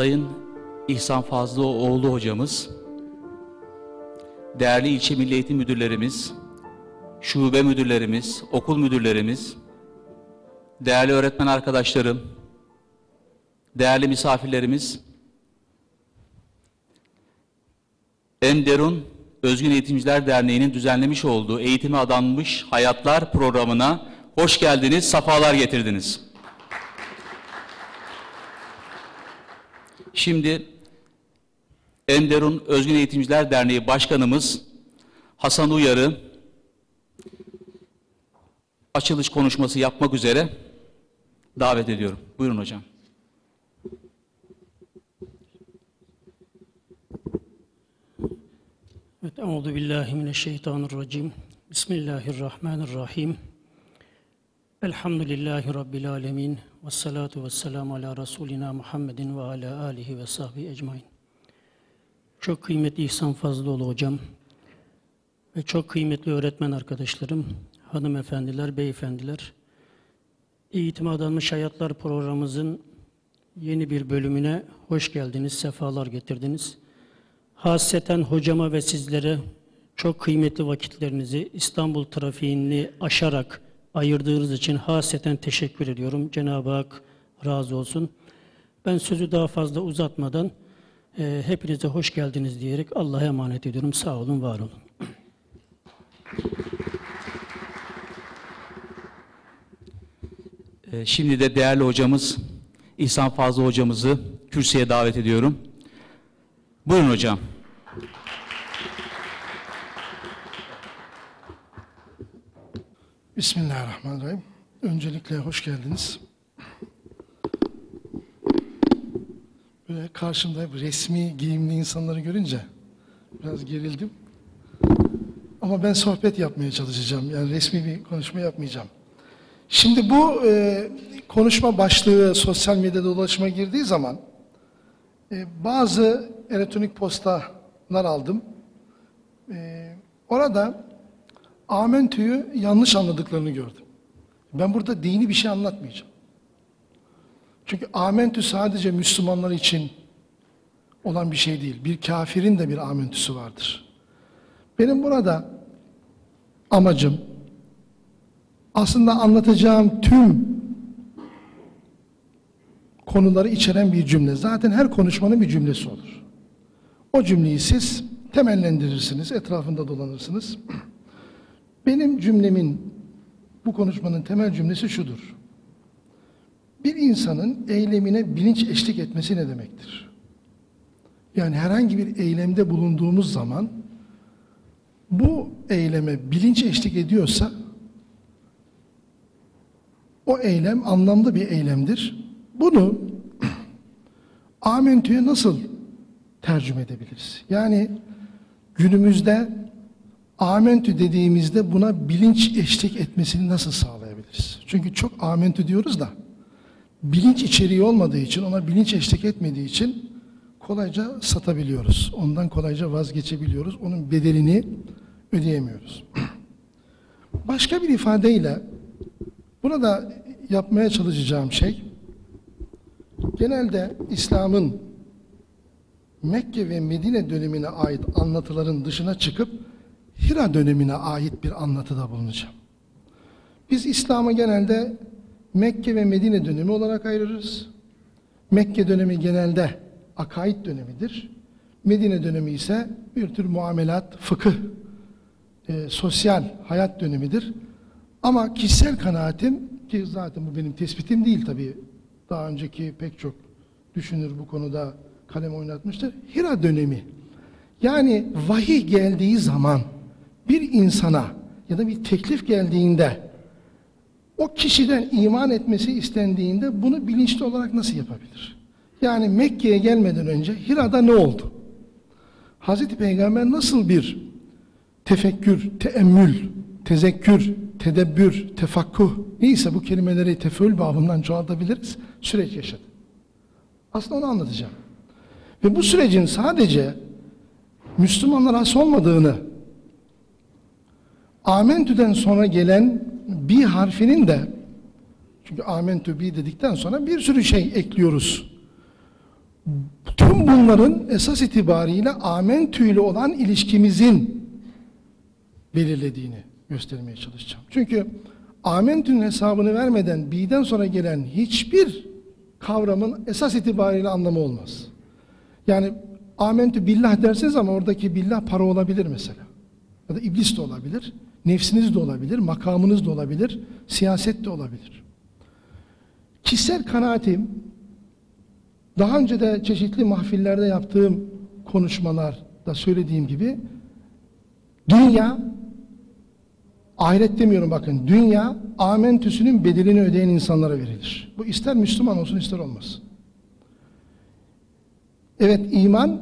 Sayın İhsan Fazlıoğlu hocamız, değerli ilçe milli eğitim müdürlerimiz, şube müdürlerimiz, okul müdürlerimiz, değerli öğretmen arkadaşlarım, değerli misafirlerimiz, Enderun Özgün Eğitimciler Derneği'nin düzenlemiş olduğu Eğitime Adanmış Hayatlar programına hoş geldiniz, safalar getirdiniz. Şimdi Enderun Özgün Eğitimciler Derneği Başkanımız Hasan Uyar'ı açılış konuşması yapmak üzere davet ediyorum. Buyurun hocam. Evet, Euzu billahi mineşşeytanirracim. Bismillahirrahmanirrahim. Elhamdülillahi rabbil alamin. Ves salatu vesselam ala rasulina Muhammedin ve ala alihi ve sahbihi ecmaîn. Çok kıymetli İhsan Fazlıoğlu hocam ve çok kıymetli öğretmen arkadaşlarım, hanımefendiler, beyefendiler. Eğitime Adanmış Hayatlar programımızın yeni bir bölümüne hoş geldiniz, sefalar getirdiniz. Hasreten hocama ve sizlere çok kıymetli vakitlerinizi İstanbul trafiğini aşarak ayırdığınız için hasreten teşekkür ediyorum. Cenab-ı Hak razı olsun. Ben sözü daha fazla uzatmadan e, hepinize hoş geldiniz diyerek Allah'a emanet ediyorum. Sağ olun, var olun. Ee, Şimdi de değerli hocamız İhsan Fazlı hocamızı kürsüye davet ediyorum. Buyurun hocam. Bismillahirrahmanirrahim. Öncelikle hoş geldiniz. Böyle karşımda resmi giyimli insanları görünce biraz gerildim. Ama ben sohbet yapmaya çalışacağım. Yani resmi bir konuşma yapmayacağım. Şimdi bu e, konuşma başlığı sosyal medyada dolaşıma girdiği zaman e, bazı elektronik postalar aldım. E, orada Amentü'yü yanlış anladıklarını gördüm. Ben burada dini bir şey anlatmayacağım. Çünkü amentü sadece Müslümanlar için olan bir şey değil. Bir kafirin de bir amentüsü vardır. Benim burada amacım aslında anlatacağım tüm konuları içeren bir cümle. Zaten her konuşmanın bir cümlesi olur. O cümleyi siz temellendirirsiniz, etrafında dolanırsınız. Benim cümlemin, bu konuşmanın temel cümlesi şudur. Bir insanın eylemine bilinç eşlik etmesi ne demektir? Yani herhangi bir eylemde bulunduğumuz zaman bu eyleme bilinç eşlik ediyorsa o eylem anlamlı bir eylemdir. Bunu amentüye nasıl tercüme edebiliriz? Yani günümüzde amentü dediğimizde buna bilinç eşlik etmesini nasıl sağlayabiliriz? Çünkü çok amentü diyoruz da bilinç içeriği olmadığı için, ona bilinç eşlik etmediği için kolayca satabiliyoruz. Ondan kolayca vazgeçebiliyoruz. Onun bedelini ödeyemiyoruz. Başka bir ifadeyle burada yapmaya çalışacağım şey genelde İslam'ın Mekke ve Medine dönemine ait anlatıların dışına çıkıp Hira dönemine ait bir anlatıda bulunacağım. Biz İslam'ı genelde Mekke ve Medine dönemi olarak ayırırız. Mekke dönemi genelde akaid dönemidir. Medine dönemi ise bir tür muamelat, fıkıh, e, sosyal hayat dönemidir. Ama kişisel kanaatim ki zaten bu benim tespitim değil tabii. Daha önceki pek çok düşünür bu konuda kalem oynatmıştır. Hira dönemi. Yani vahiy geldiği zaman bir insana ya da bir teklif geldiğinde o kişiden iman etmesi istendiğinde bunu bilinçli olarak nasıl yapabilir? Yani Mekke'ye gelmeden önce Hira'da ne oldu? Hazreti Peygamber nasıl bir tefekkür, teemmül, tezekkür, tedebbür, tefakkuh neyse bu kelimeleri tefeül babından çoğaltabiliriz. Süreç yaşadı. Aslında onu anlatacağım. Ve bu sürecin sadece Müslümanlara has olmadığını Amentü'den sonra gelen bir harfinin de çünkü amentü bi dedikten sonra bir sürü şey ekliyoruz. Tüm bunların esas itibariyle amentüyle olan ilişkimizin belirlediğini göstermeye çalışacağım. Çünkü amentünün hesabını vermeden birden sonra gelen hiçbir kavramın esas itibariyle anlamı olmaz. Yani amentü billah dersiniz ama oradaki billah para olabilir mesela. Ya da iblis de olabilir, nefsiniz de olabilir, makamınız da olabilir, siyaset de olabilir. Kişisel kanaatim, daha önce de çeşitli mahfillerde yaptığım konuşmalarda söylediğim gibi, dünya, ahiret demiyorum bakın, dünya amentüsünün bedelini ödeyen insanlara verilir. Bu ister Müslüman olsun ister olmasın. Evet iman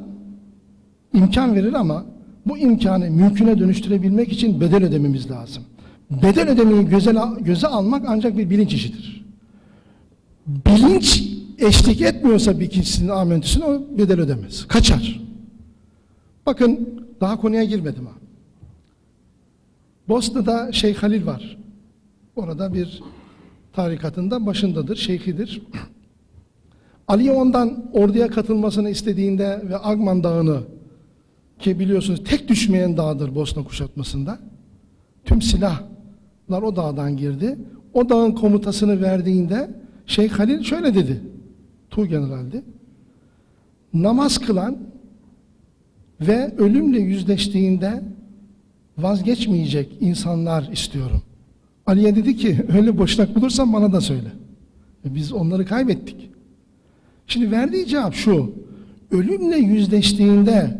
imkan verir ama bu imkanı mümküne dönüştürebilmek için bedel ödememiz lazım. Bedel ödemeyi göze, göze almak ancak bir bilinç işidir. Bilinç eşlik etmiyorsa bir kişinin amentüsüne o bedel ödemez. Kaçar. Bakın daha konuya girmedim ha. Bosna'da Şeyh Halil var. Orada bir tarikatında başındadır, şeyhidir. Ali ondan orduya katılmasını istediğinde ve Agman Dağı'nı ki biliyorsunuz tek düşmeyen dağdır Bosna kuşatmasında. Tüm silahlar o dağdan girdi. O dağın komutasını verdiğinde Şeyh Halil şöyle dedi. Tu generaldi. Namaz kılan ve ölümle yüzleştiğinde vazgeçmeyecek insanlar istiyorum. Ali'ye dedi ki öyle boşnak bulursan bana da söyle. E biz onları kaybettik. Şimdi verdiği cevap şu. Ölümle yüzleştiğinde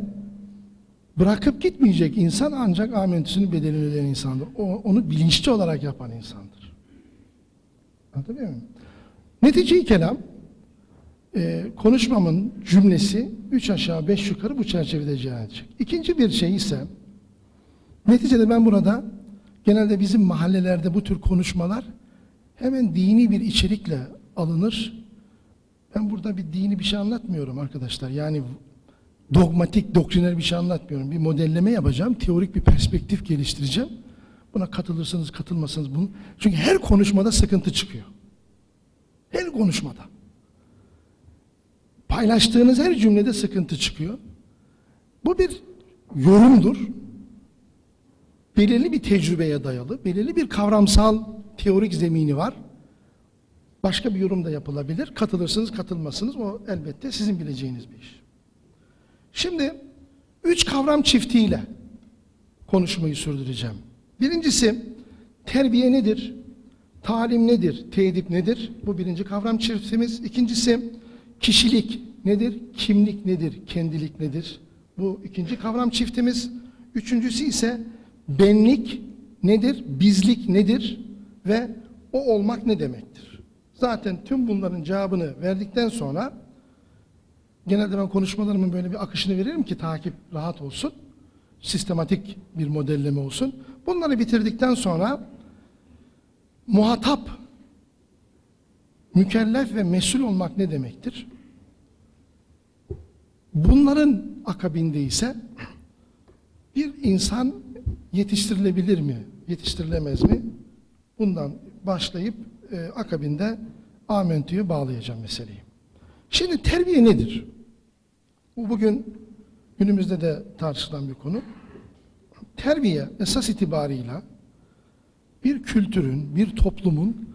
bırakıp gitmeyecek insan ancak amentüsünün bedelini ödeyen insandır. O, onu bilinçli olarak yapan insandır. Anlatabiliyor muyum? Netice-i kelam e, konuşmamın cümlesi üç aşağı beş yukarı bu çerçevede cereyan edecek. İkinci bir şey ise neticede ben burada genelde bizim mahallelerde bu tür konuşmalar hemen dini bir içerikle alınır. Ben burada bir dini bir şey anlatmıyorum arkadaşlar. Yani dogmatik, doktriner bir şey anlatmıyorum. Bir modelleme yapacağım, teorik bir perspektif geliştireceğim. Buna katılırsanız katılmasanız bunu. Çünkü her konuşmada sıkıntı çıkıyor. Her konuşmada. Paylaştığınız her cümlede sıkıntı çıkıyor. Bu bir yorumdur. Belirli bir tecrübeye dayalı, belirli bir kavramsal teorik zemini var. Başka bir yorum da yapılabilir. Katılırsınız, katılmasınız. O elbette sizin bileceğiniz bir iş. Şimdi üç kavram çiftiyle konuşmayı sürdüreceğim. Birincisi terbiye nedir? Talim nedir? Tedip nedir? Bu birinci kavram çiftimiz. İkincisi kişilik nedir? Kimlik nedir? Kendilik nedir? Bu ikinci kavram çiftimiz. Üçüncüsü ise benlik nedir? Bizlik nedir? Ve o olmak ne demektir? Zaten tüm bunların cevabını verdikten sonra genelde ben konuşmalarımın böyle bir akışını veririm ki takip rahat olsun. Sistematik bir modelleme olsun. Bunları bitirdikten sonra muhatap mükellef ve mesul olmak ne demektir? Bunların akabinde ise bir insan yetiştirilebilir mi, yetiştirilemez mi? Bundan başlayıp e, akabinde amentüyü bağlayacağım meseleyi. Şimdi terbiye nedir? Bu bugün günümüzde de tartışılan bir konu. Terbiye esas itibarıyla bir kültürün, bir toplumun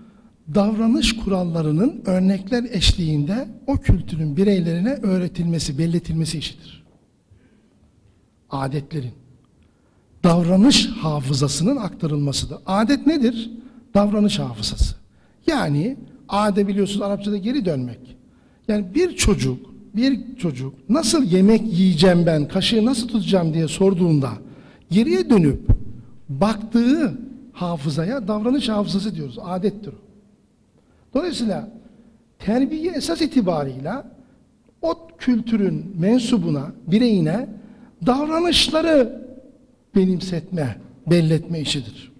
davranış kurallarının örnekler eşliğinde o kültürün bireylerine öğretilmesi, belletilmesi işidir. Adetlerin, davranış hafızasının aktarılmasıdır. Adet nedir? Davranış hafızası. Yani ade biliyorsunuz Arapçada geri dönmek. Yani bir çocuk, bir çocuk nasıl yemek yiyeceğim ben, kaşığı nasıl tutacağım diye sorduğunda geriye dönüp baktığı hafızaya davranış hafızası diyoruz. Adettir. Dolayısıyla terbiye esas itibarıyla o kültürün mensubuna, bireyine davranışları benimsetme, belletme işidir.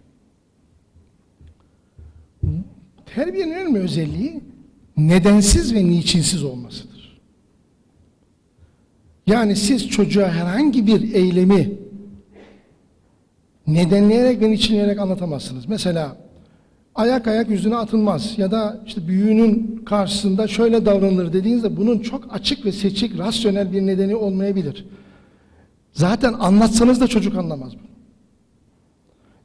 Terbiyenin en önemli özelliği nedensiz ve niçinsiz olmasıdır. Yani siz çocuğa herhangi bir eylemi nedenleyerek ve niçinleyerek anlatamazsınız. Mesela ayak ayak yüzüne atılmaz ya da işte büyüğünün karşısında şöyle davranılır dediğinizde bunun çok açık ve seçik, rasyonel bir nedeni olmayabilir. Zaten anlatsanız da çocuk anlamaz bunu.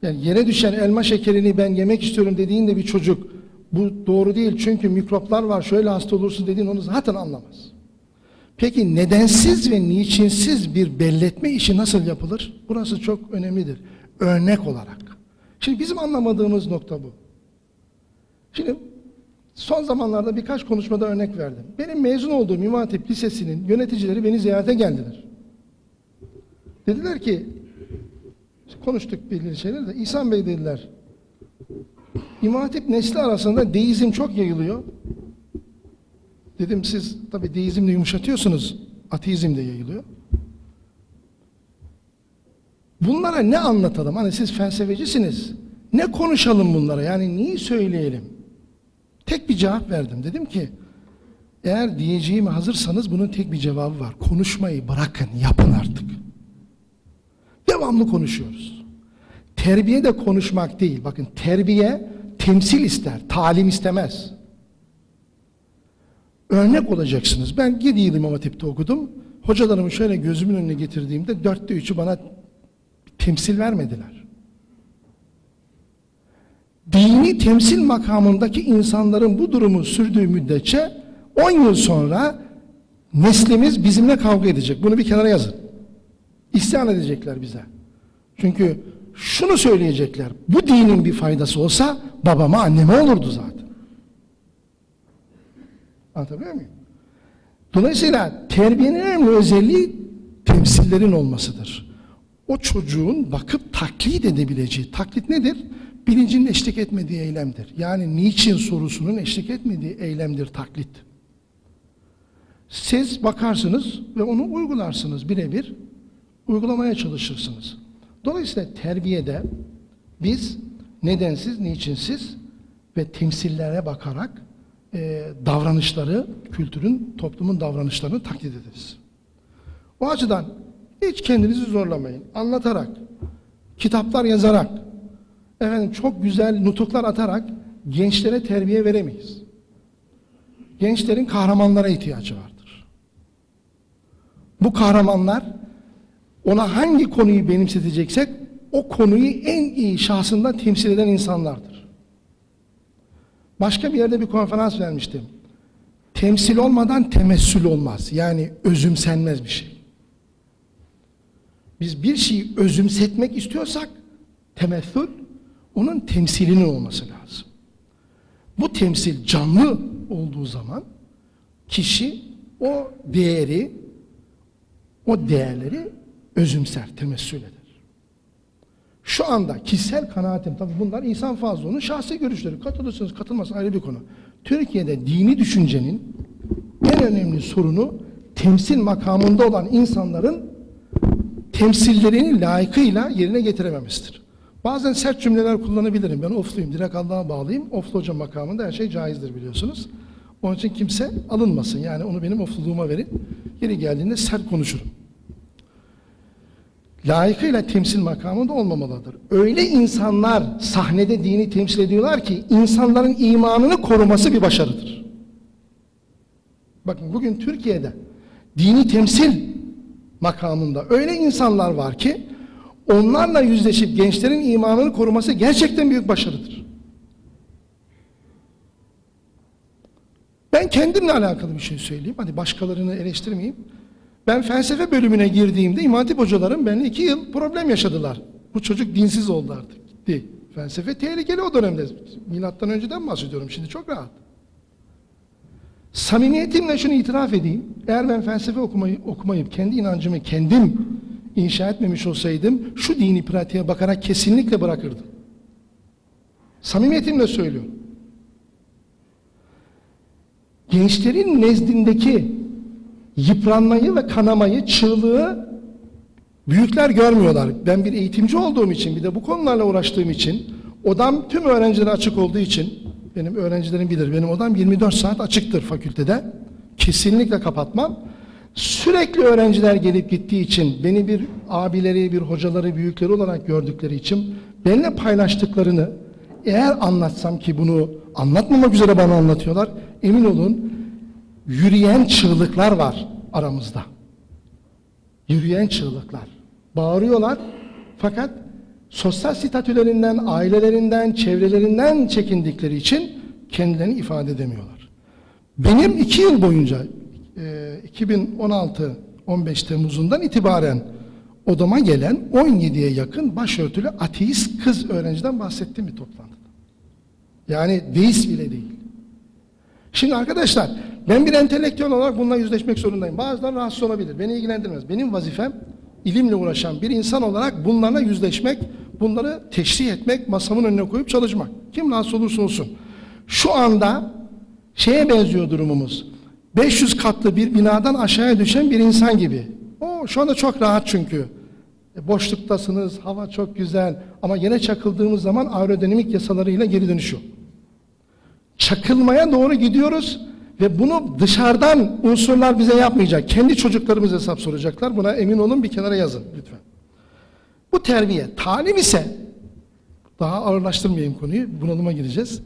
Yani yere düşen elma şekerini ben yemek istiyorum dediğinde bir çocuk bu doğru değil çünkü mikroplar var şöyle hasta olursun dediğin onu zaten anlamaz. Peki nedensiz ve niçinsiz bir belletme işi nasıl yapılır? Burası çok önemlidir. Örnek olarak. Şimdi bizim anlamadığımız nokta bu. Şimdi son zamanlarda birkaç konuşmada örnek verdim. Benim mezun olduğum İmam Lisesi'nin yöneticileri beni ziyarete geldiler. Dediler ki konuştuk belirli şeyler de İhsan Bey dediler. İmam nesli arasında deizm çok yayılıyor. Dedim siz tabi deizmle yumuşatıyorsunuz. Ateizm de yayılıyor. Bunlara ne anlatalım? Hani siz felsefecisiniz. Ne konuşalım bunlara? Yani neyi söyleyelim? Tek bir cevap verdim. Dedim ki eğer diyeceğime hazırsanız bunun tek bir cevabı var. Konuşmayı bırakın, yapın artık. Devamlı konuşuyoruz. Terbiye de konuşmak değil. Bakın terbiye temsil ister, talim istemez. Örnek olacaksınız. Ben 7 yıl İmam Hatip'te okudum. Hocalarımı şöyle gözümün önüne getirdiğimde dörtte üçü bana temsil vermediler. Dini temsil makamındaki insanların bu durumu sürdüğü müddetçe 10 yıl sonra neslimiz bizimle kavga edecek. Bunu bir kenara yazın. İsyan edecekler bize. Çünkü şunu söyleyecekler. Bu dinin bir faydası olsa babama anneme olurdu zaten. Anlatabiliyor muyum? Dolayısıyla terbiyenin en önemli özelliği temsillerin olmasıdır. O çocuğun bakıp taklit edebileceği, taklit nedir? Bilincinin eşlik etmediği eylemdir. Yani niçin sorusunun eşlik etmediği eylemdir taklit. Siz bakarsınız ve onu uygularsınız birebir. Uygulamaya çalışırsınız. Dolayısıyla terbiyede biz nedensiz, niçinsiz ve temsillere bakarak e, davranışları, kültürün, toplumun davranışlarını taklit ederiz. O açıdan hiç kendinizi zorlamayın. Anlatarak, kitaplar yazarak, efendim çok güzel nutuklar atarak gençlere terbiye veremeyiz. Gençlerin kahramanlara ihtiyacı vardır. Bu kahramanlar ona hangi konuyu benimseteceksek o konuyu en iyi şahsında temsil eden insanlardır. Başka bir yerde bir konferans vermiştim. Temsil olmadan temessül olmaz. Yani özümsenmez bir şey. Biz bir şeyi özümsetmek istiyorsak temessül onun temsilinin olması lazım. Bu temsil canlı olduğu zaman kişi o değeri, o değerleri özümser, temessül eder. Şu anda kişisel kanaatim, tabii bunlar insan fazlının şahsi görüşleri. Katılırsınız, katılmazsınız ayrı bir konu. Türkiye'de dini düşüncenin en önemli sorunu temsil makamında olan insanların temsillerini layıkıyla yerine getirememesidir. Bazen sert cümleler kullanabilirim. Ben ofluyum, direkt Allah'a bağlıyım. Oflu hoca makamında her şey caizdir biliyorsunuz. Onun için kimse alınmasın. Yani onu benim ofluluğuma verin. Yeri geldiğinde sert konuşurum layıkıyla temsil makamında olmamalıdır. Öyle insanlar sahnede dini temsil ediyorlar ki insanların imanını koruması bir başarıdır. Bakın bugün Türkiye'de dini temsil makamında öyle insanlar var ki onlarla yüzleşip gençlerin imanını koruması gerçekten büyük başarıdır. Ben kendimle alakalı bir şey söyleyeyim. Hadi başkalarını eleştirmeyeyim. Ben felsefe bölümüne girdiğimde İmam Hatip hocalarım benimle iki yıl problem yaşadılar. Bu çocuk dinsiz oldu artık. Gitti. Felsefe tehlikeli o dönemde. Milattan önceden bahsediyorum. Şimdi çok rahat. Samimiyetimle şunu itiraf edeyim. Eğer ben felsefe okumayı, okumayıp kendi inancımı kendim inşa etmemiş olsaydım şu dini pratiğe bakarak kesinlikle bırakırdım. Samimiyetimle söylüyorum. Gençlerin nezdindeki yıpranmayı ve kanamayı, çığlığı büyükler görmüyorlar. Ben bir eğitimci olduğum için, bir de bu konularla uğraştığım için, odam tüm öğrencilere açık olduğu için, benim öğrencilerim bilir, benim odam 24 saat açıktır fakültede. Kesinlikle kapatmam. Sürekli öğrenciler gelip gittiği için, beni bir abileri, bir hocaları, büyükleri olarak gördükleri için, benimle paylaştıklarını, eğer anlatsam ki bunu anlatmamak üzere bana anlatıyorlar. Emin olun yürüyen çığlıklar var aramızda. Yürüyen çığlıklar. Bağırıyorlar fakat sosyal statülerinden, ailelerinden, çevrelerinden çekindikleri için kendilerini ifade edemiyorlar. Benim iki yıl boyunca e, 2016 15 Temmuz'undan itibaren odama gelen 17'ye yakın başörtülü ateist kız öğrenciden bahsettiğim bir toplantıda. Yani deist bile değil. Şimdi arkadaşlar ben bir entelektüel olarak bununla yüzleşmek zorundayım. Bazıları rahatsız olabilir. Beni ilgilendirmez. Benim vazifem ilimle uğraşan bir insan olarak bunlarla yüzleşmek, bunları teşrih etmek, masamın önüne koyup çalışmak. Kim rahatsız olursa olsun. Şu anda şeye benziyor durumumuz. 500 katlı bir binadan aşağıya düşen bir insan gibi. O şu anda çok rahat çünkü. E, boşluktasınız, hava çok güzel ama yine çakıldığımız zaman aerodinamik yasalarıyla geri dönüş yok. Çakılmaya doğru gidiyoruz ve bunu dışarıdan unsurlar bize yapmayacak. Kendi çocuklarımız hesap soracaklar. Buna emin olun bir kenara yazın lütfen. Bu terbiye. Talim ise daha ağırlaştırmayayım konuyu. Bunalıma gireceğiz.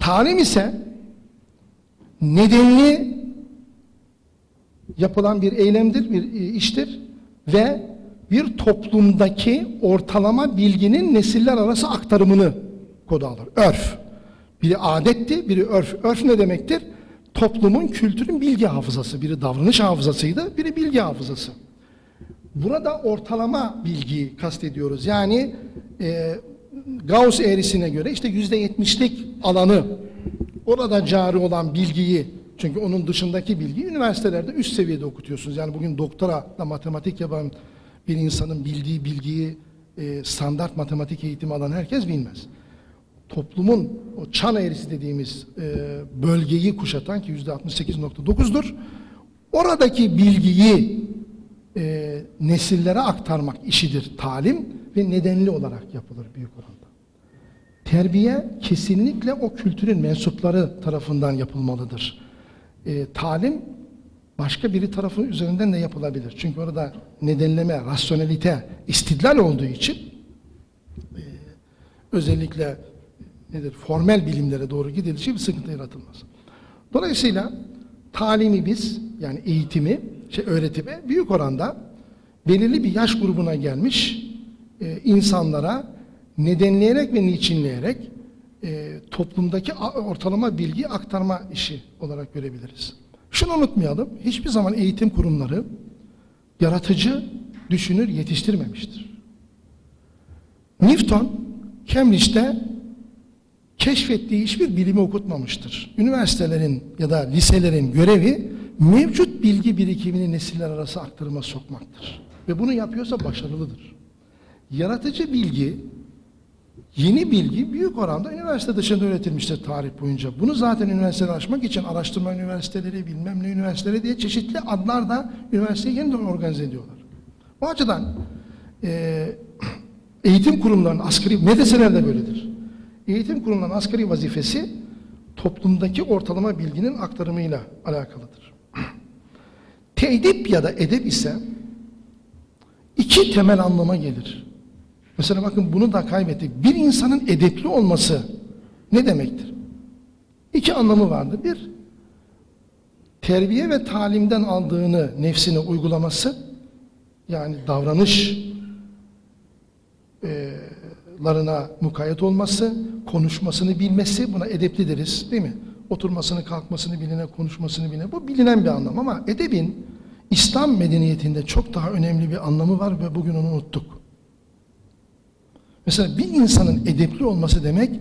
Talim ise nedenli yapılan bir eylemdir, bir e, iştir ve bir toplumdaki ortalama bilginin nesiller arası aktarımını kodu alır. Örf. Biri adetti, biri örf. Örf ne demektir? Toplumun, kültürün bilgi hafızası. Biri davranış hafızasıydı, biri bilgi hafızası. Burada ortalama bilgiyi kastediyoruz. Yani e, Gauss eğrisine göre işte yüzde yetmişlik alanı orada cari olan bilgiyi çünkü onun dışındaki bilgiyi üniversitelerde üst seviyede okutuyorsunuz. Yani bugün doktora da matematik yapan bir insanın bildiği bilgiyi e, standart matematik eğitimi alan herkes bilmez. Toplumun o çan eğrisi dediğimiz e, bölgeyi kuşatan ki yüzde 68.9'dur. Oradaki bilgiyi e, nesillere aktarmak işidir talim ve nedenli olarak yapılır büyük oranda. Terbiye kesinlikle o kültürün mensupları tarafından yapılmalıdır. E, talim başka biri tarafı üzerinden de yapılabilir. Çünkü orada nedenleme, rasyonelite, istidlal olduğu için e, özellikle nedir formel bilimlere doğru gidilişi bir sıkıntı yaratılmaz. Dolayısıyla talimi biz yani eğitimi, şey öğretimi büyük oranda belirli bir yaş grubuna gelmiş e, insanlara nedenleyerek ve niçinleyerek e, toplumdaki ortalama bilgi aktarma işi olarak görebiliriz. Şunu unutmayalım, hiçbir zaman eğitim kurumları yaratıcı düşünür yetiştirmemiştir. Newton, Cambridge'de keşfettiği hiçbir bilimi okutmamıştır. Üniversitelerin ya da liselerin görevi mevcut bilgi birikimini nesiller arası aktarıma sokmaktır. Ve bunu yapıyorsa başarılıdır. Yaratıcı bilgi, yeni bilgi büyük oranda üniversite dışında üretilmiştir tarih boyunca. Bunu zaten üniversitede açmak için araştırma üniversiteleri, bilmem ne üniversiteleri diye çeşitli adlar da üniversiteyi yeniden organize ediyorlar. Bu açıdan e, eğitim kurumlarının asgari, medreseler de böyledir. Eğitim kurumlarının asgari vazifesi toplumdaki ortalama bilginin aktarımıyla alakalıdır. Teedip ya da edep ise iki temel anlama gelir. Mesela bakın bunu da kaybettik. Bir insanın edepli olması ne demektir? İki anlamı vardır. Bir, terbiye ve talimden aldığını nefsine uygulaması, yani davranış e, larına mukayyet olması, konuşmasını bilmesi buna edepli deriz değil mi? Oturmasını, kalkmasını bilene, konuşmasını bilene. Bu bilinen bir anlam ama edebin İslam medeniyetinde çok daha önemli bir anlamı var ve bugün onu unuttuk. Mesela bir insanın edepli olması demek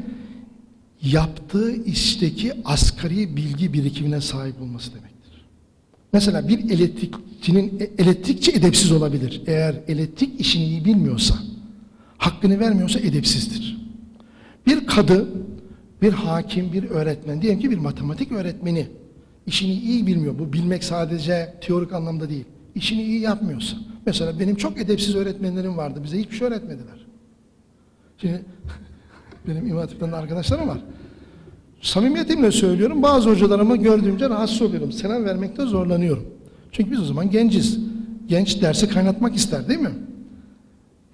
yaptığı işteki asgari bilgi birikimine sahip olması demektir. Mesela bir elektrikçinin elektrikçi edepsiz olabilir. Eğer elektrik işini iyi bilmiyorsa, hakkını vermiyorsa edepsizdir. Bir kadı, bir hakim, bir öğretmen, diyelim ki bir matematik öğretmeni işini iyi bilmiyor. Bu bilmek sadece teorik anlamda değil. İşini iyi yapmıyorsa. Mesela benim çok edepsiz öğretmenlerim vardı. Bize hiçbir şey öğretmediler. Şimdi benim İmam Hatip'ten arkadaşlarım var. Samimiyetimle söylüyorum. Bazı hocalarımı gördüğümce rahatsız oluyorum. Selam vermekte zorlanıyorum. Çünkü biz o zaman genciz. Genç dersi kaynatmak ister değil mi?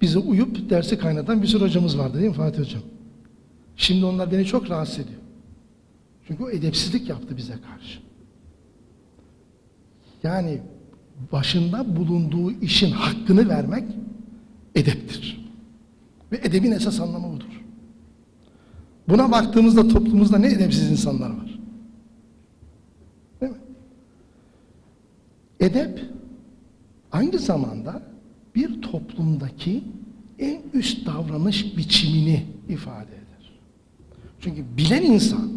Bizi uyup dersi kaynatan bir sürü hocamız vardı değil mi Fatih Hocam? Şimdi onlar beni çok rahatsız ediyor. Çünkü o edepsizlik yaptı bize karşı. Yani başında bulunduğu işin hakkını vermek edeptir. Ve edebin esas anlamı budur. Buna baktığımızda toplumumuzda ne edepsiz insanlar var. Değil mi? Edep aynı zamanda bir toplumdaki en üst davranış biçimini ifade eder. Çünkü bilen insan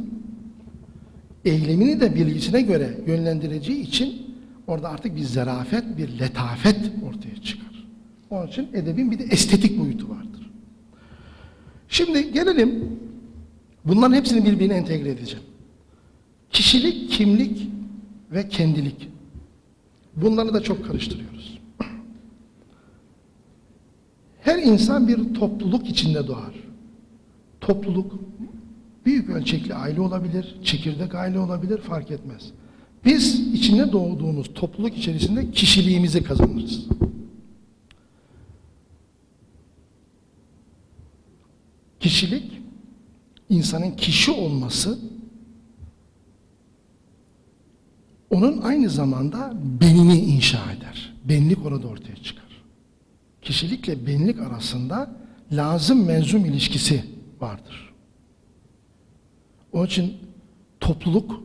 eylemini de bilgisine göre yönlendireceği için orada artık bir zarafet, bir letafet ortaya çıkar. Onun için edebin bir de estetik boyutu vardır. Şimdi gelelim bunların hepsini birbirine entegre edeceğim. Kişilik, kimlik ve kendilik. Bunları da çok karıştırıyoruz. Her insan bir topluluk içinde doğar. Topluluk büyük ölçekli aile olabilir, çekirdek aile olabilir fark etmez. Biz içinde doğduğumuz topluluk içerisinde kişiliğimizi kazanırız. Kişilik insanın kişi olması onun aynı zamanda benini inşa eder. Benlik orada ortaya çıkar. Kişilikle benlik arasında lazım menzum ilişkisi vardır. Onun için topluluk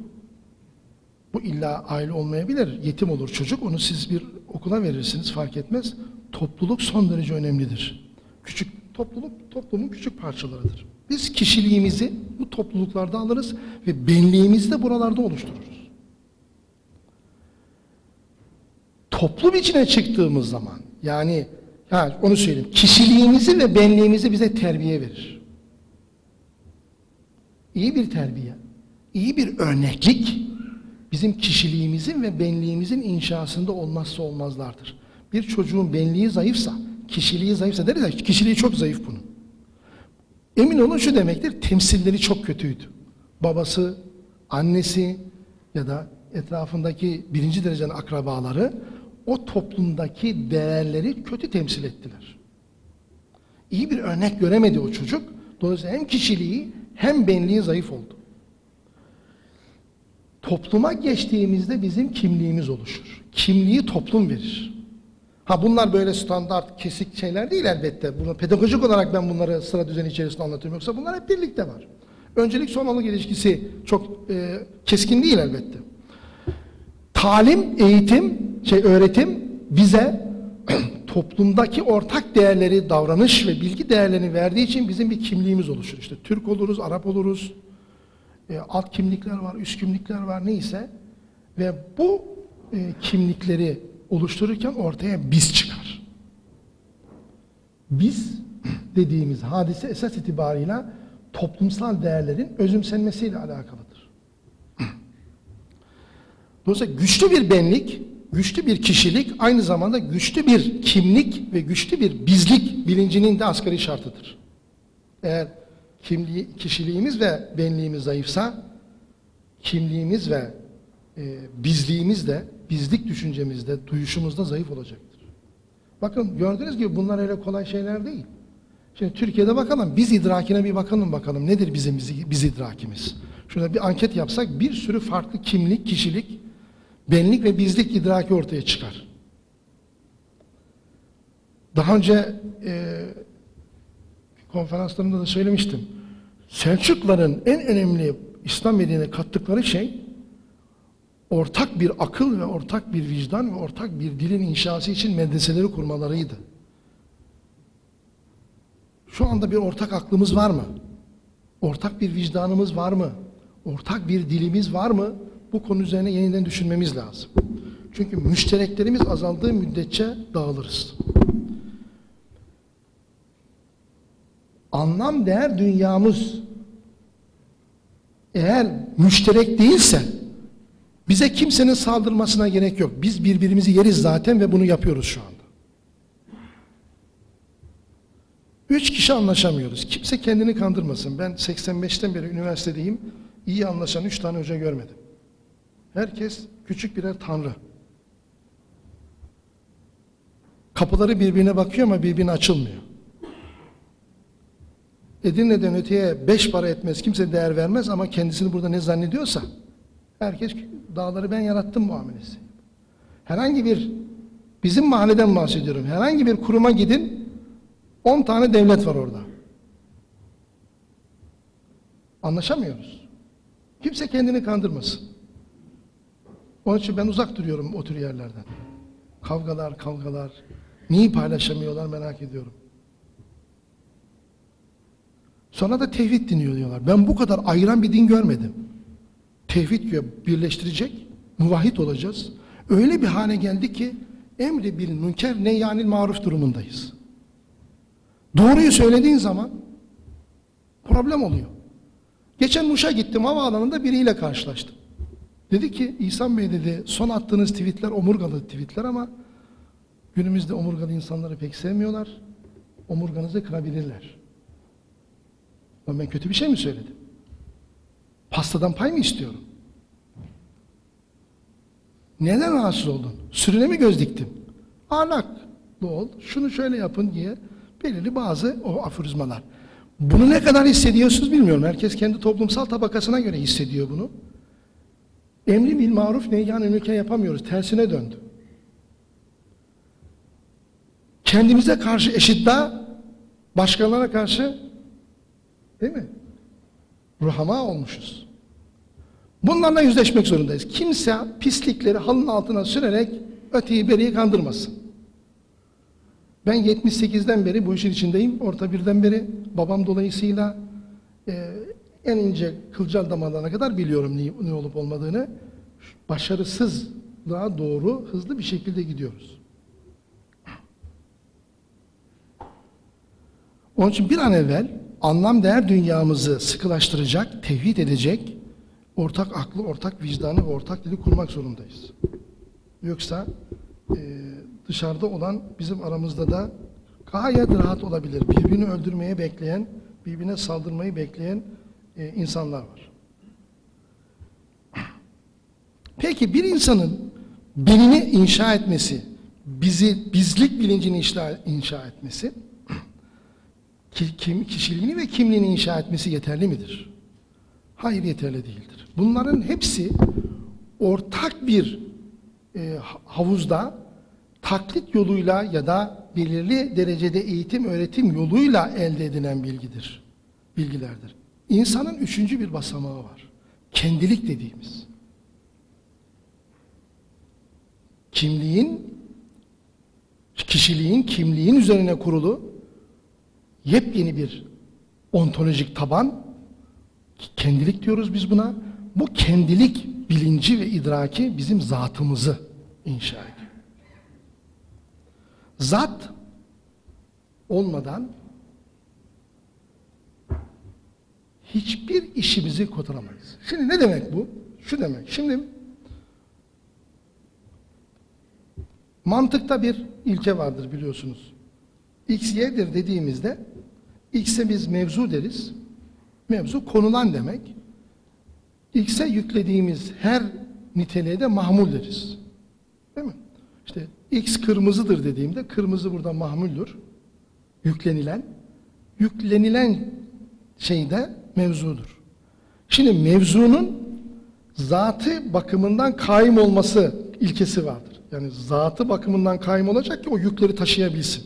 bu illa aile olmayabilir. Yetim olur çocuk. Onu siz bir okula verirsiniz fark etmez. Topluluk son derece önemlidir. Küçük topluluk toplumun küçük parçalarıdır. Biz kişiliğimizi bu topluluklarda alırız ve benliğimizi de buralarda oluştururuz. Toplum içine çıktığımız zaman yani ha, onu söyleyeyim. Kişiliğimizi ve benliğimizi bize terbiye verir. İyi bir terbiye, iyi bir örneklik bizim kişiliğimizin ve benliğimizin inşasında olmazsa olmazlardır. Bir çocuğun benliği zayıfsa, kişiliği zayıfsa deriz ya, kişiliği çok zayıf bunun. Emin olun şu demektir, temsilleri çok kötüydü. Babası, annesi ya da etrafındaki birinci derecenin akrabaları o toplumdaki değerleri kötü temsil ettiler. İyi bir örnek göremedi o çocuk. Dolayısıyla hem kişiliği hem benliği zayıf oldu. Topluma geçtiğimizde bizim kimliğimiz oluşur. Kimliği toplum verir. Ha bunlar böyle standart, kesik şeyler değil elbette. Bunu pedagojik olarak ben bunları sıra düzeni içerisinde anlatıyorum. Yoksa bunlar hep birlikte var. Öncelik sonralık ilişkisi çok e, keskin değil elbette. Talim, eğitim, şey öğretim bize toplumdaki ortak değerleri, davranış ve bilgi değerlerini verdiği için bizim bir kimliğimiz oluşur. İşte Türk oluruz, Arap oluruz, e, alt kimlikler var, üst kimlikler var neyse ve bu e, kimlikleri oluştururken ortaya biz çıkar. Biz dediğimiz hadise esas itibarıyla toplumsal değerlerin özümsenmesiyle alakalıdır. Dolayısıyla güçlü bir benlik, güçlü bir kişilik aynı zamanda güçlü bir kimlik ve güçlü bir bizlik bilincinin de asgari şartıdır. Eğer kimliği, kişiliğimiz ve benliğimiz zayıfsa kimliğimiz ve e, bizliğimiz de, bizlik düşüncemiz de, duyuşumuz da zayıf olacaktır. Bakın gördüğünüz gibi bunlar öyle kolay şeyler değil. Şimdi Türkiye'de bakalım, biz idrakine bir bakalım bakalım. Nedir bizim biz, idrakimiz? Şurada bir anket yapsak bir sürü farklı kimlik, kişilik, benlik ve bizlik idraki ortaya çıkar. Daha önce e, konferanslarımda da söylemiştim. Selçukların en önemli İslam medeniyetine kattıkları şey ortak bir akıl ve ortak bir vicdan ve ortak bir dilin inşası için medreseleri kurmalarıydı. Şu anda bir ortak aklımız var mı? Ortak bir vicdanımız var mı? Ortak bir dilimiz var mı? Bu konu üzerine yeniden düşünmemiz lazım. Çünkü müştereklerimiz azaldığı müddetçe dağılırız. Anlam değer dünyamız eğer müşterek değilse bize kimsenin saldırmasına gerek yok. Biz birbirimizi yeriz zaten ve bunu yapıyoruz şu anda. Üç kişi anlaşamıyoruz. Kimse kendini kandırmasın. Ben 85'ten beri üniversitedeyim. İyi anlaşan üç tane hoca görmedim. Herkes küçük birer tanrı. Kapıları birbirine bakıyor ama birbirine açılmıyor. Edirne'den öteye beş para etmez, kimse değer vermez ama kendisini burada ne zannediyorsa herkes dağları ben yarattım muamelesi. Herhangi bir bizim mahalleden bahsediyorum. Herhangi bir kuruma gidin 10 tane devlet var orada. Anlaşamıyoruz. Kimse kendini kandırmasın. Onun için ben uzak duruyorum o tür yerlerden. Kavgalar, kavgalar. Niye paylaşamıyorlar merak ediyorum. Sonra da tevhid diniyor diyorlar. Ben bu kadar ayıran bir din görmedim. Tevhid diyor birleştirecek, muvahhid olacağız. Öyle bir hale geldi ki emri bir münker ne yani maruf durumundayız. Doğruyu söylediğin zaman problem oluyor. Geçen Muş'a gittim havaalanında biriyle karşılaştım. Dedi ki İhsan Bey dedi son attığınız tweetler omurgalı tweetler ama günümüzde omurgalı insanları pek sevmiyorlar. Omurganızı kırabilirler. Lan ben kötü bir şey mi söyledim? Pastadan pay mı istiyorum? Neden rahatsız oldun? Sürüne mi göz diktim? Ahlaklı ol, şunu şöyle yapın diye belirli bazı o aforizmalar. Bunu ne kadar hissediyorsunuz bilmiyorum. Herkes kendi toplumsal tabakasına göre hissediyor bunu. Emri bil maruf neyyan ülke yapamıyoruz. Tersine döndü. Kendimize karşı eşitla başkalarına karşı değil mi? Ruhama olmuşuz. Bunlarla yüzleşmek zorundayız. Kimse pislikleri halının altına sürerek öteyi beriyi kandırmasın. Ben 78'den beri bu işin içindeyim. Orta birden beri babam dolayısıyla e, en ince kılcal damarlarına kadar biliyorum ne, ne olup olmadığını. Başarısızlığa doğru hızlı bir şekilde gidiyoruz. Onun için bir an evvel anlam değer dünyamızı sıkılaştıracak, tevhid edecek, ortak aklı, ortak vicdanı ve ortak dili kurmak zorundayız. Yoksa e, dışarıda olan bizim aramızda da gayet rahat olabilir. Birbirini öldürmeye bekleyen, birbirine saldırmayı bekleyen e, insanlar var. Peki bir insanın benini inşa etmesi, bizi bizlik bilincini inşa, etmesi, ki- kim, kişiliğini ve kimliğini inşa etmesi yeterli midir? Hayır yeterli değildir. Bunların hepsi ortak bir e, ha- havuzda taklit yoluyla ya da belirli derecede eğitim öğretim yoluyla elde edilen bilgidir. Bilgilerdir. İnsanın üçüncü bir basamağı var. Kendilik dediğimiz. Kimliğin, kişiliğin, kimliğin üzerine kurulu yepyeni bir ontolojik taban, kendilik diyoruz biz buna. Bu kendilik bilinci ve idraki bizim zatımızı inşa ediyor. Zat olmadan hiçbir işimizi kotaramayız. Şimdi ne demek bu? Şu demek. Şimdi mantıkta bir ilke vardır biliyorsunuz. X, Y'dir dediğimizde X'e biz mevzu deriz. Mevzu konulan demek. X'e yüklediğimiz her niteliğe de mahmul deriz. Değil mi? İşte X kırmızıdır dediğimde kırmızı burada mahmuldür. Yüklenilen. Yüklenilen şey de mevzudur. Şimdi mevzunun zatı bakımından kaim olması ilkesi vardır. Yani zatı bakımından kaim olacak ki o yükleri taşıyabilsin.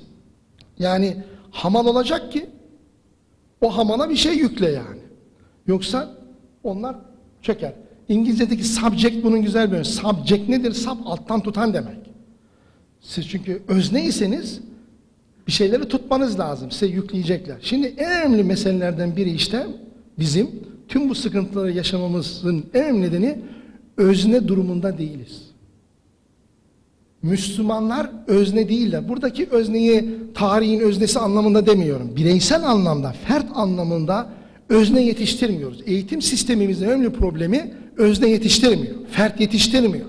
Yani hamal olacak ki o hamala bir şey yükle yani. Yoksa onlar çöker. İngilizce'deki subject bunun güzel bir örneği. Subject nedir? Sub alttan tutan demek. Siz çünkü özneyseniz bir şeyleri tutmanız lazım. Size yükleyecekler. Şimdi en önemli meselelerden biri işte bizim tüm bu sıkıntıları yaşamamızın en önemli nedeni özne durumunda değiliz. Müslümanlar özne değiller. Buradaki özneyi tarihin öznesi anlamında demiyorum. Bireysel anlamda, fert anlamında özne yetiştirmiyoruz. Eğitim sistemimizin önemli problemi özne yetiştirmiyor. Fert yetiştirmiyor.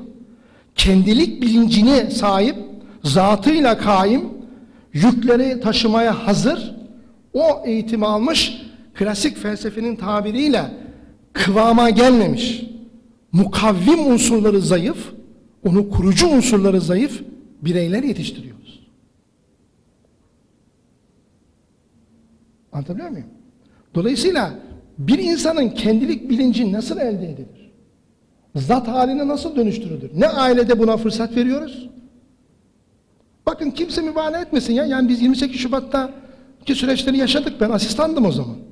Kendilik bilincine sahip, zatıyla kaim, yükleri taşımaya hazır, o eğitimi almış, klasik felsefenin tabiriyle kıvama gelmemiş, mukavvim unsurları zayıf, onu kurucu unsurları zayıf bireyler yetiştiriyoruz. Anlatabiliyor muyum? Dolayısıyla bir insanın kendilik bilinci nasıl elde edilir? Zat haline nasıl dönüştürülür? Ne ailede buna fırsat veriyoruz? Bakın kimse mübalağa etmesin ya. Yani biz 28 Şubat'ta ki süreçleri yaşadık. Ben asistandım o zaman.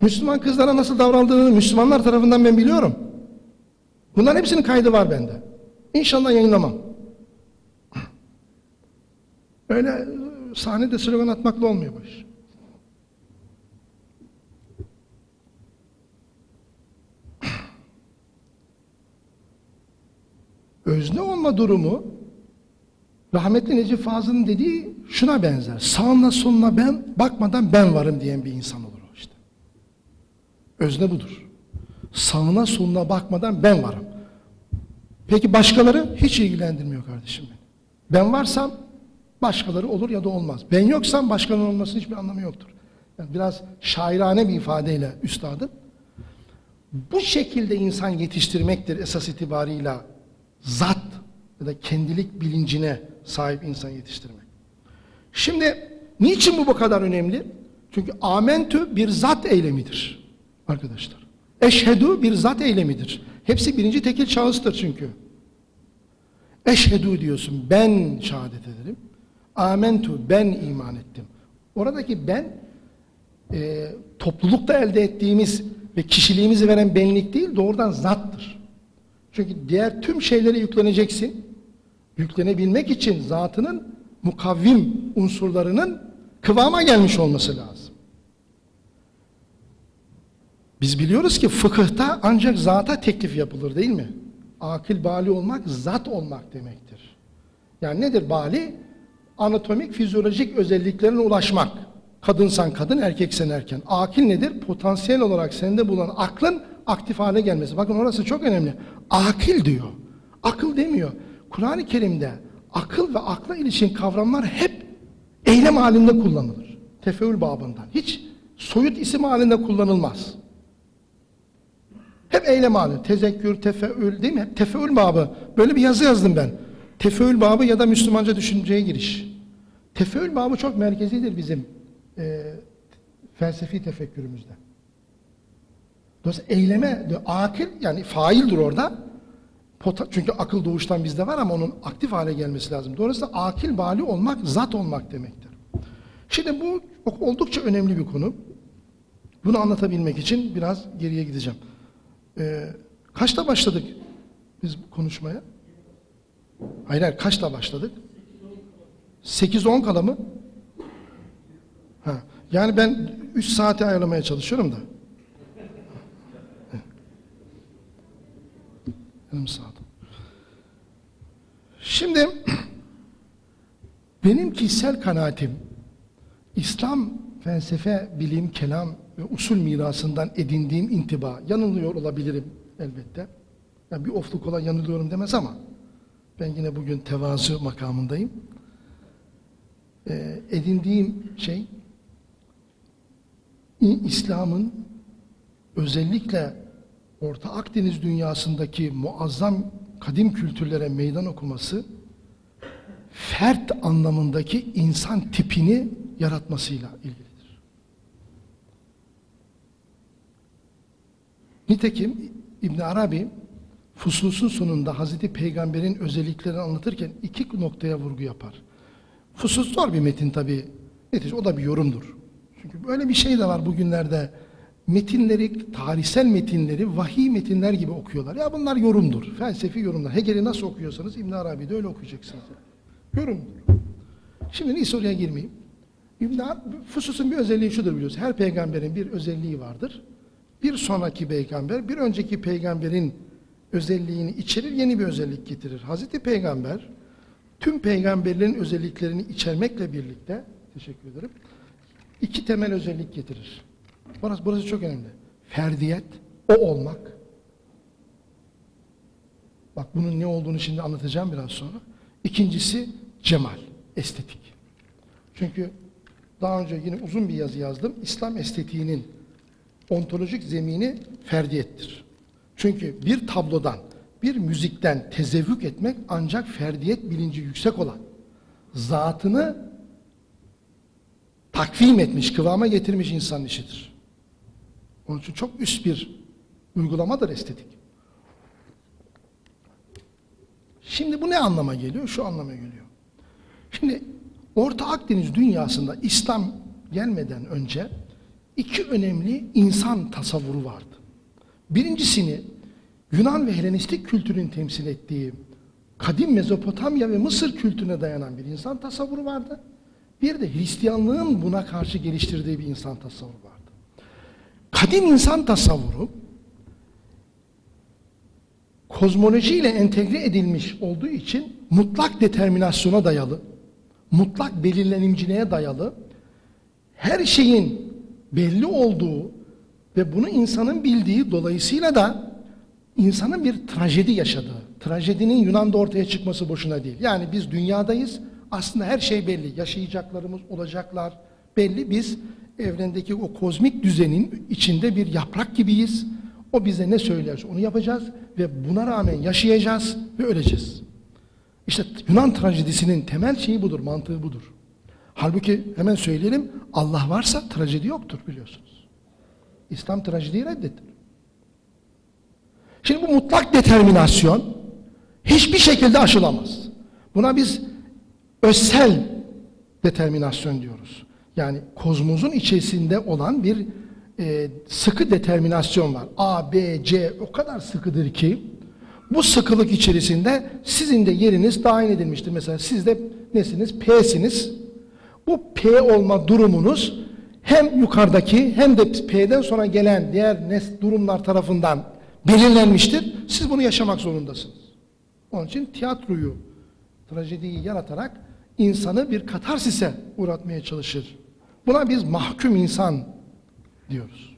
Müslüman kızlara nasıl davrandığını Müslümanlar tarafından ben biliyorum. Bunların hepsinin kaydı var bende. İnşallah yayınlamam. Öyle sahnede slogan atmakla olmuyor bu iş. Özne olma durumu rahmetli Necip Fazıl'ın dediği şuna benzer. Sağına soluna ben bakmadan ben varım diyen bir insan olur. Özne budur. Sağına soluna bakmadan ben varım. Peki başkaları hiç ilgilendirmiyor kardeşim beni. Ben varsam başkaları olur ya da olmaz. Ben yoksam başkalarının olmasının hiçbir anlamı yoktur. Yani biraz şairane bir ifadeyle üstadım. Bu şekilde insan yetiştirmektir esas itibarıyla zat ya da kendilik bilincine sahip insan yetiştirmek. Şimdi niçin bu bu kadar önemli? Çünkü amentü bir zat eylemidir arkadaşlar. Eşhedü bir zat eylemidir. Hepsi birinci tekil şahıstır çünkü. Eşhedü diyorsun ben şehadet ederim. Amentu ben iman ettim. Oradaki ben e, toplulukta elde ettiğimiz ve kişiliğimizi veren benlik değil doğrudan zattır. Çünkü diğer tüm şeylere yükleneceksin. Yüklenebilmek için zatının mukavvim unsurlarının kıvama gelmiş olması lazım. Biz biliyoruz ki fıkıhta ancak zata teklif yapılır değil mi? Akil bali olmak zat olmak demektir. Yani nedir bali? Anatomik, fizyolojik özelliklerine ulaşmak. Kadınsan kadın, erkeksen erken. Akil nedir? Potansiyel olarak sende bulunan aklın aktif hale gelmesi. Bakın orası çok önemli. Akil diyor. Akıl demiyor. Kur'an-ı Kerim'de akıl ve akla ilişkin kavramlar hep eylem halinde kullanılır. Tefeül babından. Hiç soyut isim halinde kullanılmaz. Hep eylem halinde. Tezekkür, tefeül değil mi? Hep tefeül babı. Böyle bir yazı yazdım ben. Tefeül babı ya da Müslümanca düşünceye giriş. Tefeül babı çok merkezidir bizim e, felsefi tefekkürümüzde. Dolayısıyla eyleme, akil yani faildir orada. Çünkü akıl doğuştan bizde var ama onun aktif hale gelmesi lazım. Dolayısıyla akil bali olmak, zat olmak demektir. Şimdi bu oldukça önemli bir konu. Bunu anlatabilmek için biraz geriye gideceğim. Ee, kaçta başladık biz konuşmaya? Hayır hayır kaçta başladık? 8-10 kala mı? Ha, yani ben 3 saate ayarlamaya çalışıyorum da. Yarım saat. Şimdi benim kişisel kanaatim İslam felsefe, bilim, kelam ve usul mirasından edindiğim intiba, yanılıyor olabilirim elbette. Yani bir ofluk olan yanılıyorum demez ama ben yine bugün tevazu makamındayım. Ee, edindiğim şey İslam'ın özellikle Orta Akdeniz dünyasındaki muazzam kadim kültürlere meydan okuması fert anlamındaki insan tipini yaratmasıyla ilgilidir. Nitekim İbn Arabi Fusus'un sonunda Hazreti Peygamber'in özelliklerini anlatırken iki noktaya vurgu yapar. Fusus zor bir metin tabi. Netice o da bir yorumdur. Çünkü böyle bir şey de var bugünlerde metinleri, tarihsel metinleri vahiy metinler gibi okuyorlar. Ya bunlar yorumdur, felsefi yorumlar. Hegel'i nasıl okuyorsanız İbn Arabi'de öyle okuyacaksınız. Yorumdur. Şimdi neyse oraya girmeyeyim. İbn Fusus'un bir özelliği şudur biliyorsunuz. Her peygamberin bir özelliği vardır. Bir sonraki peygamber, bir önceki peygamberin özelliğini içerir, yeni bir özellik getirir. Hazreti Peygamber tüm peygamberlerin özelliklerini içermekle birlikte teşekkür ederim. iki temel özellik getirir. Burası, burası çok önemli. Ferdiyet, o olmak. Bak bunun ne olduğunu şimdi anlatacağım biraz sonra. İkincisi cemal, estetik. Çünkü daha önce yine uzun bir yazı yazdım. İslam estetiğinin ontolojik zemini ferdiyettir. Çünkü bir tablodan, bir müzikten tezevvük etmek ancak ferdiyet bilinci yüksek olan, zatını takvim etmiş, kıvama getirmiş insanın işidir. Onun için çok üst bir uygulamadır estetik. Şimdi bu ne anlama geliyor? Şu anlama geliyor. Şimdi Orta Akdeniz dünyasında İslam gelmeden önce iki önemli insan tasavvuru vardı. Birincisini Yunan ve Helenistik kültürün temsil ettiği kadim Mezopotamya ve Mısır kültürüne dayanan bir insan tasavvuru vardı. Bir de Hristiyanlığın buna karşı geliştirdiği bir insan tasavvuru vardı. Kadim insan tasavvuru kozmolojiyle entegre edilmiş olduğu için mutlak determinasyona dayalı, mutlak belirlenimciliğe dayalı, her şeyin belli olduğu ve bunu insanın bildiği dolayısıyla da insanın bir trajedi yaşadığı, trajedinin Yunan'da ortaya çıkması boşuna değil. Yani biz dünyadayız, aslında her şey belli. Yaşayacaklarımız, olacaklar belli. Biz evrendeki o kozmik düzenin içinde bir yaprak gibiyiz. O bize ne söylerse onu yapacağız ve buna rağmen yaşayacağız ve öleceğiz. İşte Yunan trajedisinin temel şeyi budur, mantığı budur. Halbuki hemen söyleyelim, Allah varsa trajedi yoktur biliyorsunuz. İslam trajediyi reddetti. Şimdi bu mutlak determinasyon hiçbir şekilde aşılamaz. Buna biz özsel determinasyon diyoruz. Yani kozmosun içerisinde olan bir e, sıkı determinasyon var. A, B, C o kadar sıkıdır ki bu sıkılık içerisinde sizin de yeriniz tayin edilmiştir. Mesela siz de nesiniz? P'siniz. Bu P olma durumunuz hem yukarıdaki hem de P'den sonra gelen diğer durumlar tarafından belirlenmiştir. Siz bunu yaşamak zorundasınız. Onun için tiyatroyu, trajediyi yaratarak insanı bir katarsise uğratmaya çalışır. Buna biz mahkum insan diyoruz.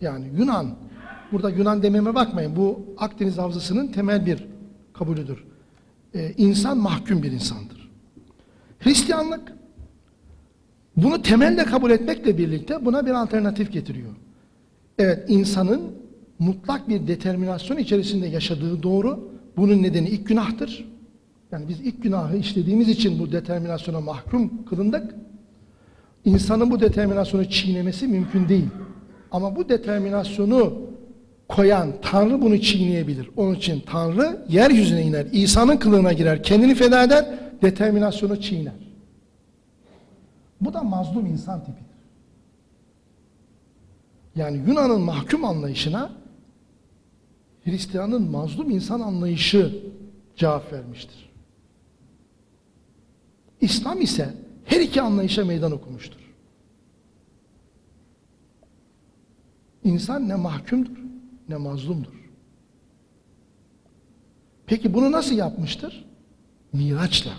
Yani Yunan, burada Yunan dememe bakmayın. Bu Akdeniz Havzası'nın temel bir kabulüdür. Ee, insan mahkum bir insandır. Hristiyanlık bunu temelde kabul etmekle birlikte buna bir alternatif getiriyor. Evet insanın mutlak bir determinasyon içerisinde yaşadığı doğru. Bunun nedeni ilk günahtır. Yani biz ilk günahı işlediğimiz için bu determinasyona mahkum kılındık. İnsanın bu determinasyonu çiğnemesi mümkün değil. Ama bu determinasyonu koyan Tanrı bunu çiğneyebilir. Onun için Tanrı yeryüzüne iner, İsa'nın kılığına girer, kendini feda eder, determinasyonu çiğner. Bu da mazlum insan tipidir. Yani Yunan'ın mahkum anlayışına Hristiyan'ın mazlum insan anlayışı cevap vermiştir. İslam ise her iki anlayışa meydan okumuştur. İnsan ne mahkumdur ne mazlumdur. Peki bunu nasıl yapmıştır? Miraçla.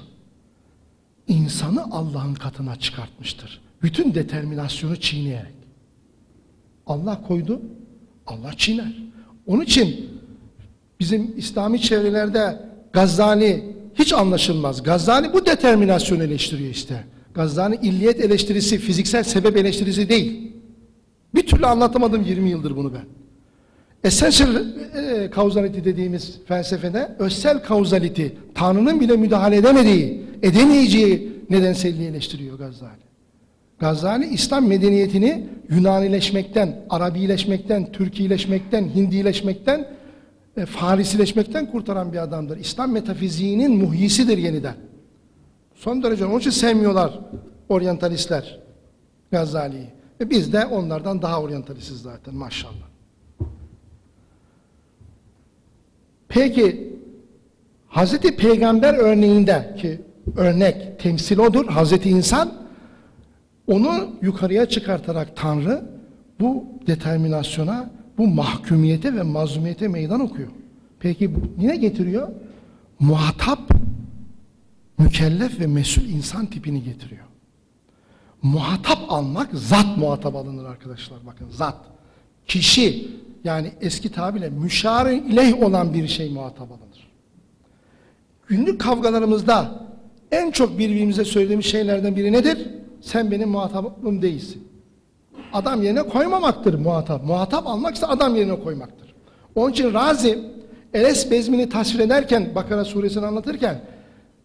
İnsanı Allah'ın katına çıkartmıştır. Bütün determinasyonu çiğneyerek. Allah koydu, Allah çiğner. Onun için bizim İslami çevrelerde Gazali hiç anlaşılmaz. Gazali bu determinasyonu eleştiriyor işte. Gazali illiyet eleştirisi, fiziksel sebep eleştirisi değil. Bir türlü anlatamadım 20 yıldır bunu ben. Essential e, causality dediğimiz felsefede özsel causality, Tanrı'nın bile müdahale edemediği, edemeyeceği nedenselliği eleştiriyor Gazali. Gazali İslam medeniyetini Yunanileşmekten, Arabileşmekten, Türkileşmekten, Hindileşmekten, e, Farisileşmekten kurtaran bir adamdır. İslam metafiziğinin muhyisidir yeniden. Son derece onun için sevmiyorlar oryantalistler Gazali'yi. Ve biz de onlardan daha oryantalistiz zaten maşallah. Peki Hazreti Peygamber örneğinde ki örnek temsil odur Hazreti insan onu yukarıya çıkartarak Tanrı bu determinasyona, bu mahkumiyete ve mazlumiyete meydan okuyor. Peki yine getiriyor? Muhatap, mükellef ve mesul insan tipini getiriyor. Muhatap almak, zat muhatap alınır arkadaşlar. Bakın zat. Kişi, yani eski tabirle müşari ileyh olan bir şey muhatap alınır. Günlük kavgalarımızda en çok birbirimize söylediğimiz şeylerden biri nedir? Sen benim muhatabım değilsin. Adam yerine koymamaktır muhatap. Muhatap almak ise adam yerine koymaktır. Onun için Razi Eles bezmini tasvir ederken Bakara suresini anlatırken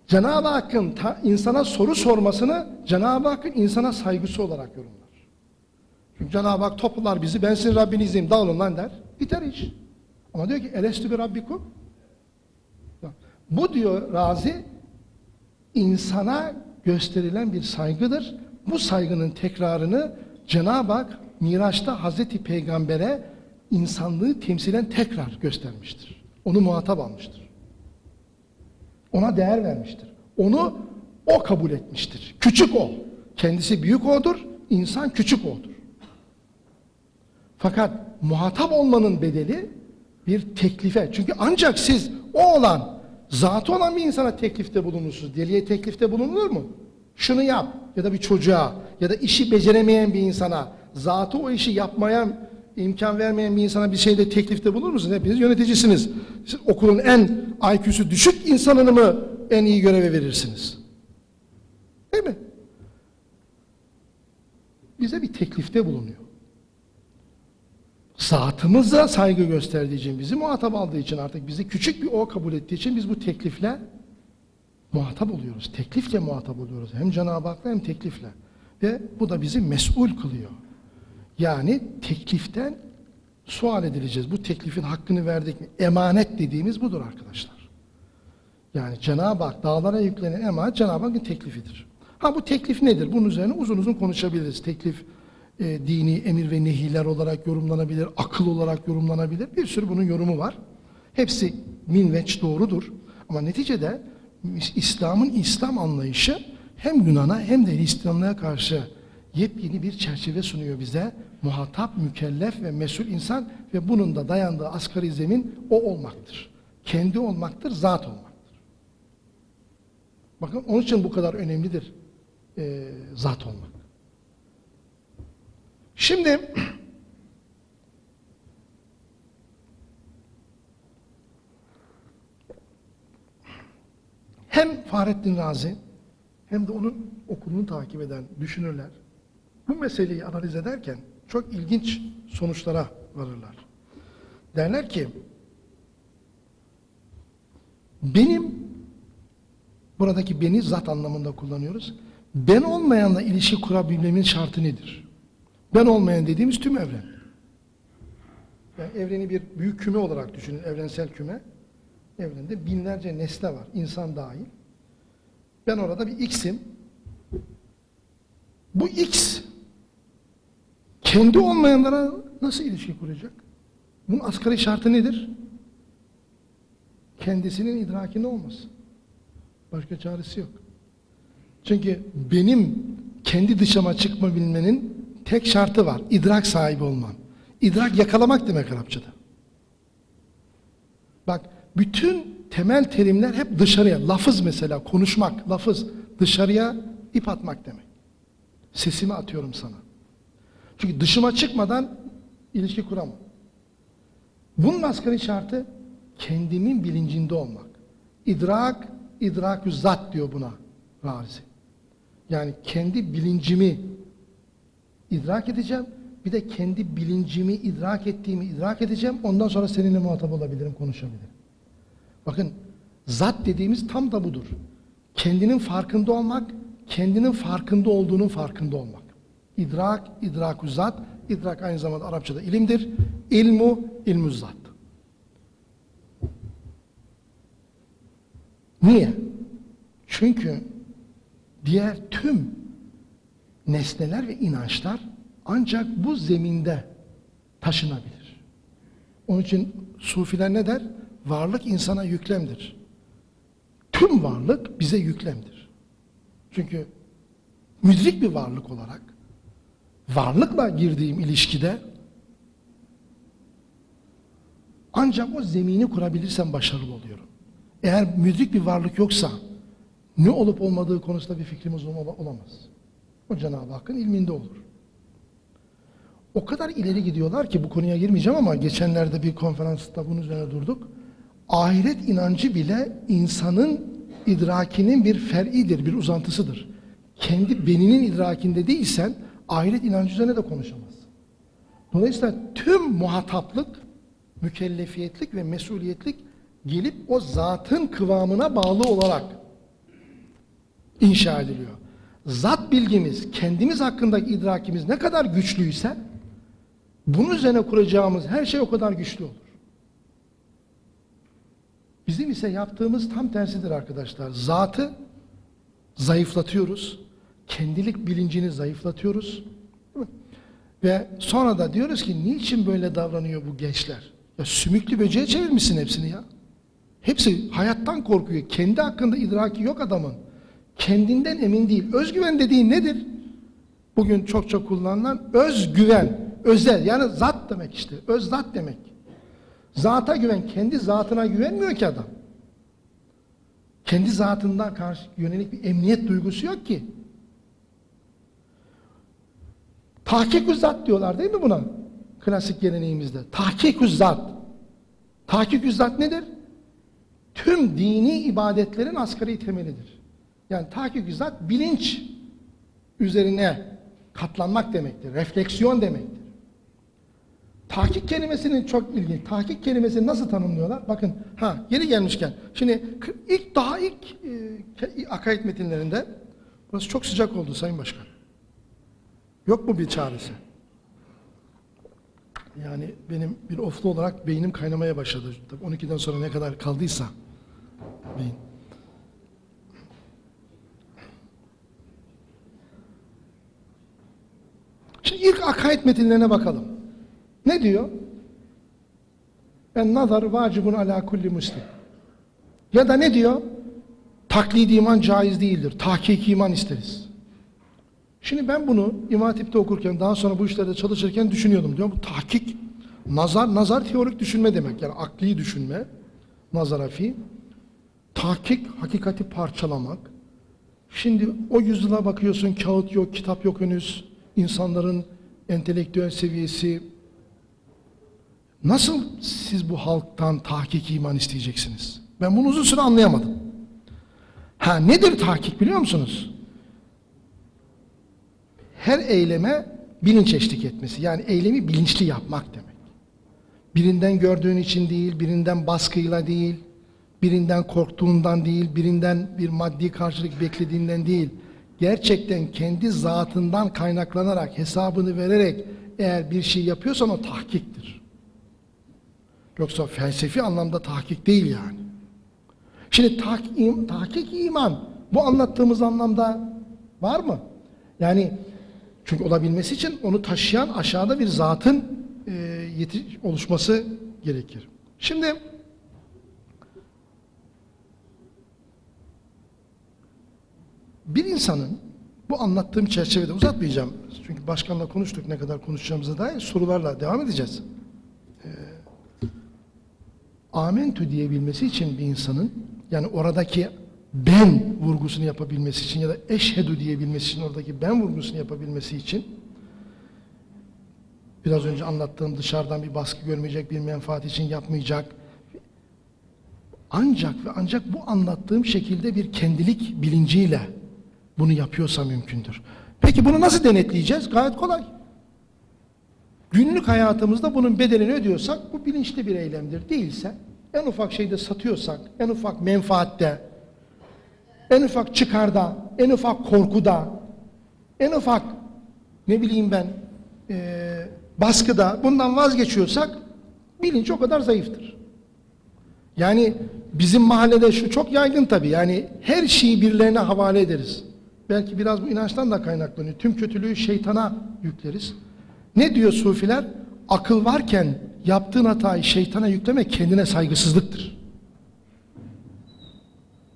Cenab-ı Hakk'ın insana soru sormasını Cenab-ı Hakk'ın insana saygısı olarak yorumlar. Çünkü Cenab-ı Hak toplar bizi ben sizin Rabbinizim dağılın lan der. Biter iş. Ama diyor ki elestü bir Rabbikum. Bu diyor Razi insana gösterilen bir saygıdır. Bu saygının tekrarını Cenab-ı Hak Miraç'ta Hazreti Peygamber'e insanlığı temsilen tekrar göstermiştir. Onu muhatap almıştır. Ona değer vermiştir. Onu o kabul etmiştir. Küçük o. Kendisi büyük odur, insan küçük odur. Fakat muhatap olmanın bedeli bir teklife. Çünkü ancak siz o olan, zatı olan bir insana teklifte bulunursunuz. Deliye teklifte bulunulur mu? Şunu yap ya da bir çocuğa ya da işi beceremeyen bir insana, zatı o işi yapmaya imkan vermeyen bir insana bir şeyde teklifte bulunur musunuz? Hepiniz yöneticisiniz. Siz okulun en IQ'su düşük insanını mı en iyi göreve verirsiniz? Değil mi? Bize bir teklifte bulunuyor zatımıza saygı gösterdiği için, bizi muhatap aldığı için artık bizi küçük bir o kabul ettiği için biz bu teklifle muhatap oluyoruz. Teklifle muhatap oluyoruz. Hem Cenab-ı Hak'la hem teklifle. Ve bu da bizi mesul kılıyor. Yani tekliften sual edileceğiz. Bu teklifin hakkını verdik mi? Emanet dediğimiz budur arkadaşlar. Yani Cenab-ı Hak dağlara yüklenen emanet Cenab-ı Hakk'ın teklifidir. Ha bu teklif nedir? Bunun üzerine uzun uzun konuşabiliriz. Teklif e, dini emir ve nehiler olarak yorumlanabilir, akıl olarak yorumlanabilir. Bir sürü bunun yorumu var. Hepsi minveç doğrudur. Ama neticede İslam'ın İslam anlayışı hem Yunan'a hem de Hristiyanlığa karşı yepyeni bir çerçeve sunuyor bize. Muhatap, mükellef ve mesul insan ve bunun da dayandığı asgari zemin o olmaktır. Kendi olmaktır, zat olmaktır. Bakın onun için bu kadar önemlidir e, zat olmak. Şimdi hem Fahrettin Razi hem de onun okulunu takip eden düşünürler bu meseleyi analiz ederken çok ilginç sonuçlara varırlar. Derler ki benim buradaki beni zat anlamında kullanıyoruz. Ben olmayanla ilişki kurabilmemin şartı nedir? Ben olmayan dediğimiz tüm evren. Yani evreni bir büyük küme olarak düşünün, evrensel küme. Evrende binlerce nesne var, insan dahil. Ben orada bir X'im. Bu X kendi olmayanlara nasıl ilişki kuracak? Bunun asgari şartı nedir? Kendisinin idrakinde olması. Başka çaresi yok. Çünkü benim kendi dışıma çıkma bilmenin tek şartı var. İdrak sahibi olman. İdrak yakalamak demek Arapçada. Bak bütün temel terimler hep dışarıya. Lafız mesela konuşmak, lafız dışarıya ip atmak demek. Sesimi atıyorum sana. Çünkü dışıma çıkmadan ilişki kuramam. Bunun asgari şartı kendimin bilincinde olmak. İdrak, idrakü zat diyor buna Razi. Yani kendi bilincimi idrak edeceğim. Bir de kendi bilincimi, idrak ettiğimi idrak edeceğim. Ondan sonra seninle muhatap olabilirim, konuşabilirim. Bakın zat dediğimiz tam da budur. Kendinin farkında olmak, kendinin farkında olduğunun farkında olmak. İdrak, idrakü zat, idrak aynı zamanda Arapçada ilimdir. İlmu, ilmü zat. Niye? Çünkü diğer tüm nesneler ve inançlar ancak bu zeminde taşınabilir. Onun için sufiler ne der? Varlık insana yüklemdir. Tüm varlık bize yüklemdir. Çünkü müdrik bir varlık olarak varlıkla girdiğim ilişkide ancak o zemini kurabilirsem başarılı oluyorum. Eğer müdrik bir varlık yoksa ne olup olmadığı konusunda bir fikrimiz olamaz. O Cenab-ı Hakk'ın ilminde olur. O kadar ileri gidiyorlar ki bu konuya girmeyeceğim ama geçenlerde bir konferansta bunun üzerine durduk. Ahiret inancı bile insanın idrakinin bir fer'idir, bir uzantısıdır. Kendi beninin idrakinde değilsen ahiret inancı üzerine de konuşamaz. Dolayısıyla tüm muhataplık, mükellefiyetlik ve mesuliyetlik gelip o zatın kıvamına bağlı olarak inşa ediliyor. Zat bilgimiz, kendimiz hakkındaki idrakimiz ne kadar güçlüyse bunun üzerine kuracağımız her şey o kadar güçlü olur. Bizim ise yaptığımız tam tersidir arkadaşlar. Zatı zayıflatıyoruz. Kendilik bilincini zayıflatıyoruz. Ve sonra da diyoruz ki niçin böyle davranıyor bu gençler? Ya sümüklü böceğe çevirmişsin hepsini ya. Hepsi hayattan korkuyor. Kendi hakkında idraki yok adamın. Kendinden emin değil. Özgüven dediğin nedir? Bugün çok çok kullanılan özgüven. Özel yani zat demek işte. Öz zat demek. Zata güven. Kendi zatına güvenmiyor ki adam. Kendi zatından karşı yönelik bir emniyet duygusu yok ki. Tahkikü zat diyorlar değil mi buna? Klasik geleneğimizde. Tahkikü zat. Tahkikü zat nedir? Tüm dini ibadetlerin asgari temelidir. Yani tahkikü zat bilinç üzerine katlanmak demektir. Refleksiyon demektir. Tahkik kelimesinin çok ilginç. Tahkik kelimesini nasıl tanımlıyorlar? Bakın ha yeri gelmişken. Şimdi ilk daha ilk e, akaid metinlerinde burası çok sıcak oldu Sayın Başkan. Yok mu bir çaresi? Yani benim bir oflu olarak beynim kaynamaya başladı. Tabii 12'den sonra ne kadar kaldıysa beyin. Şimdi ilk akaid metinlerine bakalım. Ne diyor? En nazar vacibun ala kulli muslim. Ya da ne diyor? Taklidi iman caiz değildir. Tahkik iman isteriz. Şimdi ben bunu İmam Hatip'te okurken daha sonra bu işlerde çalışırken düşünüyordum. Diyor bu tahkik nazar nazar teorik düşünme demek. Yani akli düşünme. Nazarafi. Tahkik hakikati parçalamak. Şimdi o yüzyıla bakıyorsun kağıt yok, kitap yok henüz. İnsanların entelektüel seviyesi Nasıl siz bu halktan tahkik iman isteyeceksiniz? Ben bunu uzun süre anlayamadım. Ha nedir tahkik biliyor musunuz? Her eyleme bilinç eşlik etmesi. Yani eylemi bilinçli yapmak demek. Birinden gördüğün için değil, birinden baskıyla değil, birinden korktuğundan değil, birinden bir maddi karşılık beklediğinden değil. Gerçekten kendi zatından kaynaklanarak, hesabını vererek eğer bir şey yapıyorsan o tahkiktir. Yoksa felsefi anlamda tahkik değil yani. Şimdi tahkik, im, tahkik iman bu anlattığımız anlamda var mı? Yani çünkü olabilmesi için onu taşıyan aşağıda bir zatın e, oluşması gerekir. Şimdi bir insanın bu anlattığım çerçevede uzatmayacağım. Çünkü başkanla konuştuk ne kadar konuşacağımıza dair sorularla devam edeceğiz. Ee, amentü diyebilmesi için bir insanın yani oradaki ben vurgusunu yapabilmesi için ya da eşhedü diyebilmesi için oradaki ben vurgusunu yapabilmesi için biraz önce anlattığım dışarıdan bir baskı görmeyecek, bir menfaat için yapmayacak. Ancak ve ancak bu anlattığım şekilde bir kendilik bilinciyle bunu yapıyorsa mümkündür. Peki bunu nasıl denetleyeceğiz? Gayet kolay. Günlük hayatımızda bunun bedelini ödüyorsak bu bilinçli bir eylemdir. Değilse en ufak şeyde satıyorsak, en ufak menfaatte, en ufak çıkarda, en ufak korkuda, en ufak ne bileyim ben e, baskıda bundan vazgeçiyorsak bilinç o kadar zayıftır. Yani bizim mahallede şu çok yaygın tabii. Yani her şeyi birilerine havale ederiz. Belki biraz bu inançtan da kaynaklanıyor. Tüm kötülüğü şeytana yükleriz. Ne diyor sufiler? Akıl varken yaptığın hatayı şeytana yüklemek kendine saygısızlıktır.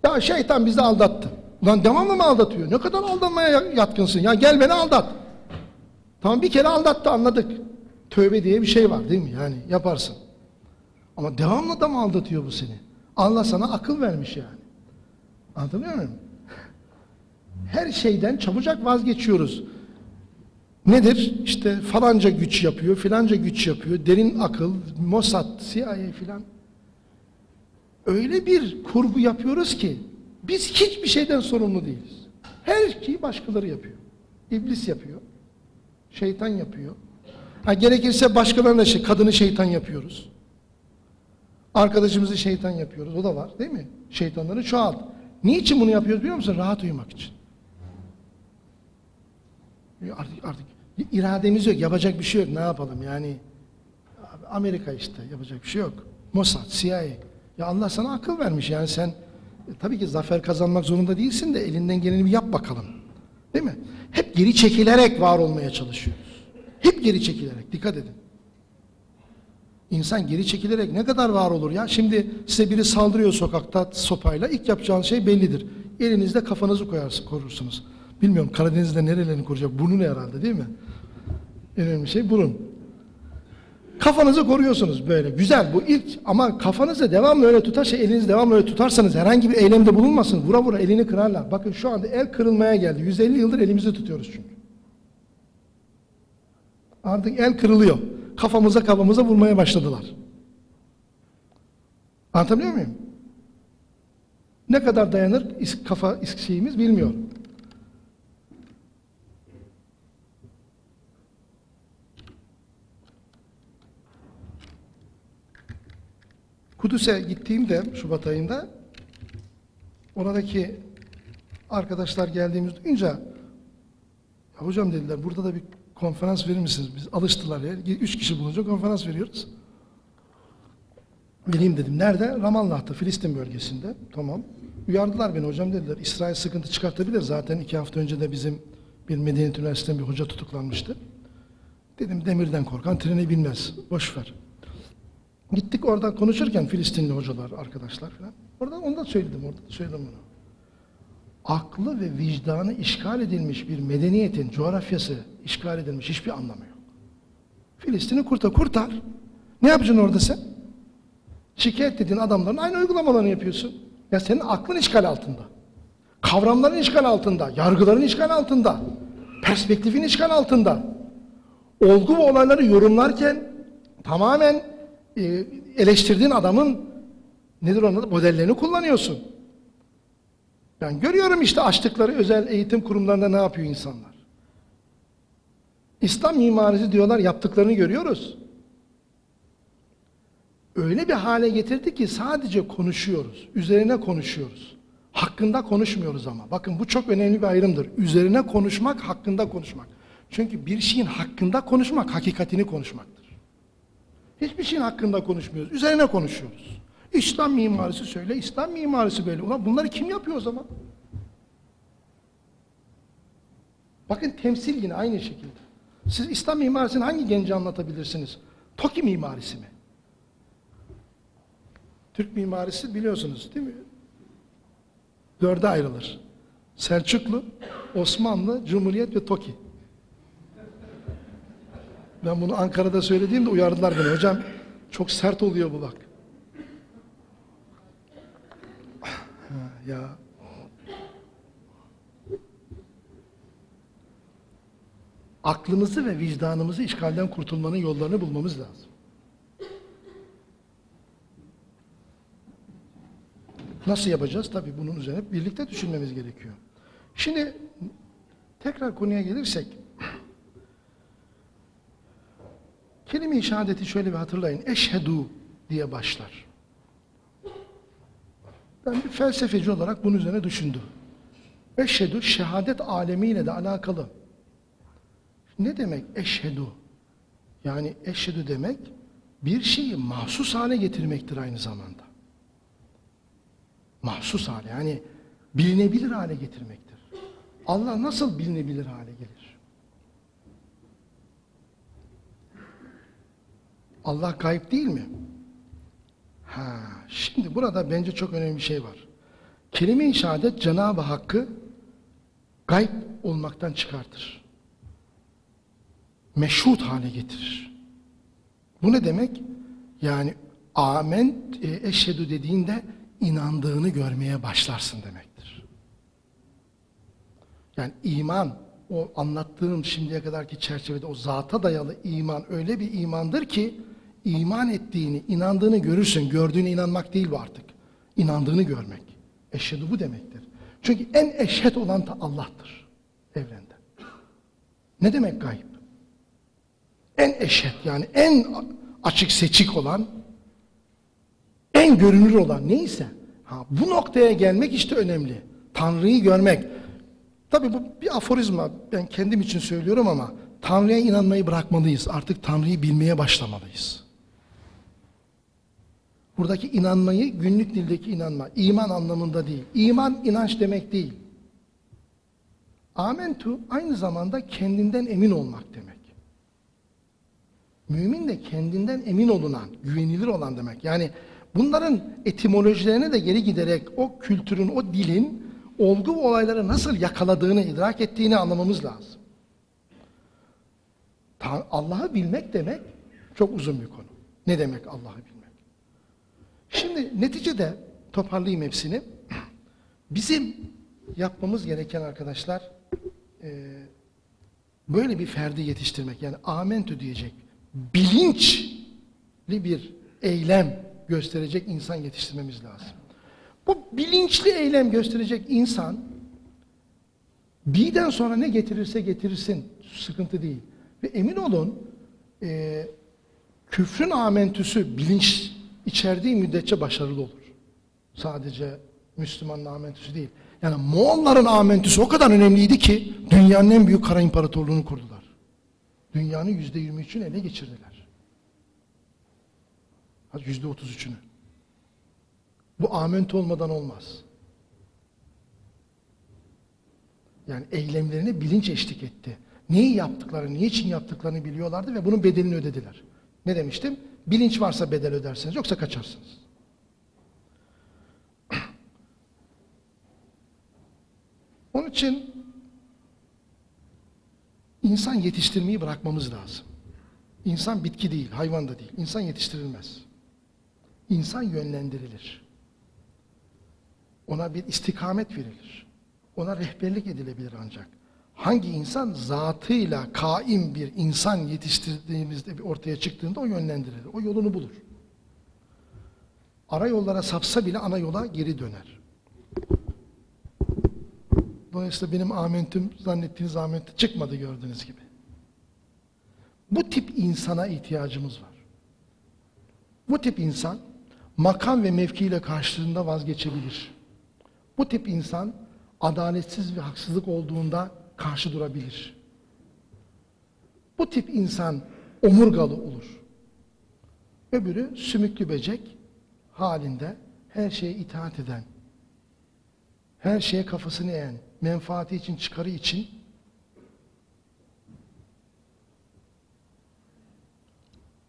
Ya şeytan bizi aldattı. Ulan devamlı mı aldatıyor? Ne kadar aldanmaya yatkınsın? Ya gel beni aldat. Tamam bir kere aldattı anladık. Tövbe diye bir şey var değil mi? Yani yaparsın. Ama devamlı da mı aldatıyor bu seni? Allah sana akıl vermiş yani. Anlatabiliyor muyum? Her şeyden çabucak vazgeçiyoruz. Nedir? İşte falanca güç yapıyor, filanca güç yapıyor, derin akıl, Mossad, CIA filan. Öyle bir kurgu yapıyoruz ki biz hiçbir şeyden sorumlu değiliz. Her şeyi başkaları yapıyor. İblis yapıyor. Şeytan yapıyor. Ha, gerekirse başkalarına şey, kadını şeytan yapıyoruz. Arkadaşımızı şeytan yapıyoruz. O da var değil mi? Şeytanları çoğalt. Niçin bunu yapıyoruz biliyor musun? Rahat uyumak için. Artık, artık irademiz yok, yapacak bir şey yok. Ne yapalım yani? Amerika işte, yapacak bir şey yok. Mossad, CIA. Ya Allah sana akıl vermiş yani sen e, tabii ki zafer kazanmak zorunda değilsin de elinden geleni bir yap bakalım. Değil mi? Hep geri çekilerek var olmaya çalışıyoruz. Hep geri çekilerek, dikkat edin. İnsan geri çekilerek ne kadar var olur ya? Şimdi size biri saldırıyor sokakta sopayla. ilk yapacağınız şey bellidir. Elinizde kafanızı koyarsın, korursunuz. Bilmiyorum Karadeniz'de nerelerini koruyacak? Burnunu herhalde değil mi? En önemli şey burun. Kafanızı koruyorsunuz böyle. Güzel bu ilk ama kafanızı devamlı öyle tutar şey elinizi devamlı öyle tutarsanız herhangi bir eylemde bulunmasın. Vura vura elini kırarlar. Bakın şu anda el kırılmaya geldi. 150 yıldır elimizi tutuyoruz çünkü. Artık el kırılıyor. Kafamıza kafamıza vurmaya başladılar. Anlatabiliyor muyum? Ne kadar dayanır kafa şeyimiz bilmiyorum. Kudüs'e gittiğimde Şubat ayında oradaki arkadaşlar geldiğimiz duyunca hocam dediler burada da bir konferans verir misiniz? Biz alıştılar ya. Üç kişi bulunca konferans veriyoruz. Geleyim dedim. Nerede? Ramallah'ta, Filistin bölgesinde. Tamam. Uyardılar beni hocam dediler. İsrail sıkıntı çıkartabilir. Zaten iki hafta önce de bizim bir Medeniyet Üniversitesi'nden bir hoca tutuklanmıştı. Dedim demirden korkan treni bilmez. Boş ver. Gittik orada konuşurken Filistinli hocalar, arkadaşlar falan. Orada onu da söyledim, orada da söyledim bunu. Aklı ve vicdanı işgal edilmiş bir medeniyetin coğrafyası işgal edilmiş hiçbir anlamı yok. Filistin'i kurtar, kurtar. Ne yapacaksın orada sen? Şikayet dediğin adamların aynı uygulamalarını yapıyorsun. Ya senin aklın işgal altında. Kavramların işgal altında, yargıların işgal altında, perspektifin işgal altında. Olgu ve olayları yorumlarken tamamen eleştirdiğin adamın nedir onun adı? modellerini kullanıyorsun. Ben görüyorum işte açtıkları özel eğitim kurumlarında ne yapıyor insanlar. İslam mimarisi diyorlar yaptıklarını görüyoruz. Öyle bir hale getirdi ki sadece konuşuyoruz. Üzerine konuşuyoruz. Hakkında konuşmuyoruz ama. Bakın bu çok önemli bir ayrımdır. Üzerine konuşmak, hakkında konuşmak. Çünkü bir şeyin hakkında konuşmak, hakikatini konuşmaktır. Hiçbir şeyin hakkında konuşmuyoruz. Üzerine konuşuyoruz. İslam mimarisi söyle, İslam mimarisi böyle. Ulan bunları kim yapıyor o zaman? Bakın temsil yine aynı şekilde. Siz İslam mimarisini hangi genci anlatabilirsiniz? Toki mimarisi mi? Türk mimarisi biliyorsunuz değil mi? Dörde ayrılır. Selçuklu, Osmanlı, Cumhuriyet ve Toki. Ben bunu Ankara'da söylediğimde uyardılar beni. Hocam çok sert oluyor bu bak. Ha, ya. Aklımızı ve vicdanımızı işgalden kurtulmanın yollarını bulmamız lazım. Nasıl yapacağız? Tabii bunun üzerine birlikte düşünmemiz gerekiyor. Şimdi tekrar konuya gelirsek kelime-i şehadeti şöyle bir hatırlayın. Eşhedü diye başlar. Ben bir felsefeci olarak bunun üzerine düşündüm. Eşhedü şehadet alemiyle de alakalı. Ne demek eşhedü? Yani eşhedü demek bir şeyi mahsus hale getirmektir aynı zamanda. Mahsus hale yani bilinebilir hale getirmektir. Allah nasıl bilinebilir hale gelir? Allah gayb değil mi? Ha, şimdi burada bence çok önemli bir şey var. Kelime-i şehadet Cenab-ı Hakk'ı gayb olmaktan çıkartır. Meşhut hale getirir. Bu ne demek? Yani amen e, eşhedü dediğinde inandığını görmeye başlarsın demektir. Yani iman, o anlattığım şimdiye kadarki çerçevede o zata dayalı iman öyle bir imandır ki iman ettiğini, inandığını görürsün. Gördüğüne inanmak değil bu artık. İnandığını görmek. Eşhedü bu demektir. Çünkü en eşhed olan da Allah'tır evrende. Ne demek gayb? En eşhed yani en açık seçik olan, en görünür olan neyse Ha, bu noktaya gelmek işte önemli. Tanrı'yı görmek. Tabii bu bir aforizma. Ben kendim için söylüyorum ama Tanrı'ya inanmayı bırakmalıyız. Artık Tanrı'yı bilmeye başlamalıyız. Buradaki inanmayı günlük dildeki inanma, iman anlamında değil. İman inanç demek değil. Amentu aynı zamanda kendinden emin olmak demek. Mümin de kendinden emin olunan, güvenilir olan demek. Yani bunların etimolojilerine de geri giderek o kültürün, o dilin olgu ve olayları nasıl yakaladığını, idrak ettiğini anlamamız lazım. Allah'ı bilmek demek çok uzun bir konu. Ne demek Allah'ı bilmek? Şimdi neticede toparlayayım hepsini. Bizim yapmamız gereken arkadaşlar e, böyle bir ferdi yetiştirmek. Yani amentü diyecek bilinçli bir eylem gösterecek insan yetiştirmemiz lazım. Bu bilinçli eylem gösterecek insan birden sonra ne getirirse getirsin sıkıntı değil. Ve emin olun e, küfrün amentüsü bilinç içerdiği müddetçe başarılı olur. Sadece Müslümanın amentüsü değil. Yani Moğolların amentüsü o kadar önemliydi ki dünyanın en büyük kara imparatorluğunu kurdular. Dünyanın yüzde yirmi üçünü ele geçirdiler. Yüzde otuz üçünü. Bu amentü olmadan olmaz. Yani eylemlerine bilinç eşlik etti. Neyi yaptıklarını, niçin yaptıklarını biliyorlardı ve bunun bedelini ödediler. Ne demiştim? Bilinç varsa bedel ödersiniz, yoksa kaçarsınız. Onun için insan yetiştirmeyi bırakmamız lazım. İnsan bitki değil, hayvan da değil. İnsan yetiştirilmez. İnsan yönlendirilir. Ona bir istikamet verilir. Ona rehberlik edilebilir ancak. Hangi insan zatıyla kaim bir insan yetiştirdiğimizde bir ortaya çıktığında o yönlendirilir. O yolunu bulur. Ara yollara sapsa bile ana yola geri döner. Dolayısıyla benim amentüm zannettiğiniz amentü çıkmadı gördüğünüz gibi. Bu tip insana ihtiyacımız var. Bu tip insan makam ve mevkiyle karşılığında vazgeçebilir. Bu tip insan adaletsiz ve haksızlık olduğunda karşı durabilir. Bu tip insan omurgalı olur. Öbürü sümüklü becek halinde her şeye itaat eden, her şeye kafasını eğen, menfaati için, çıkarı için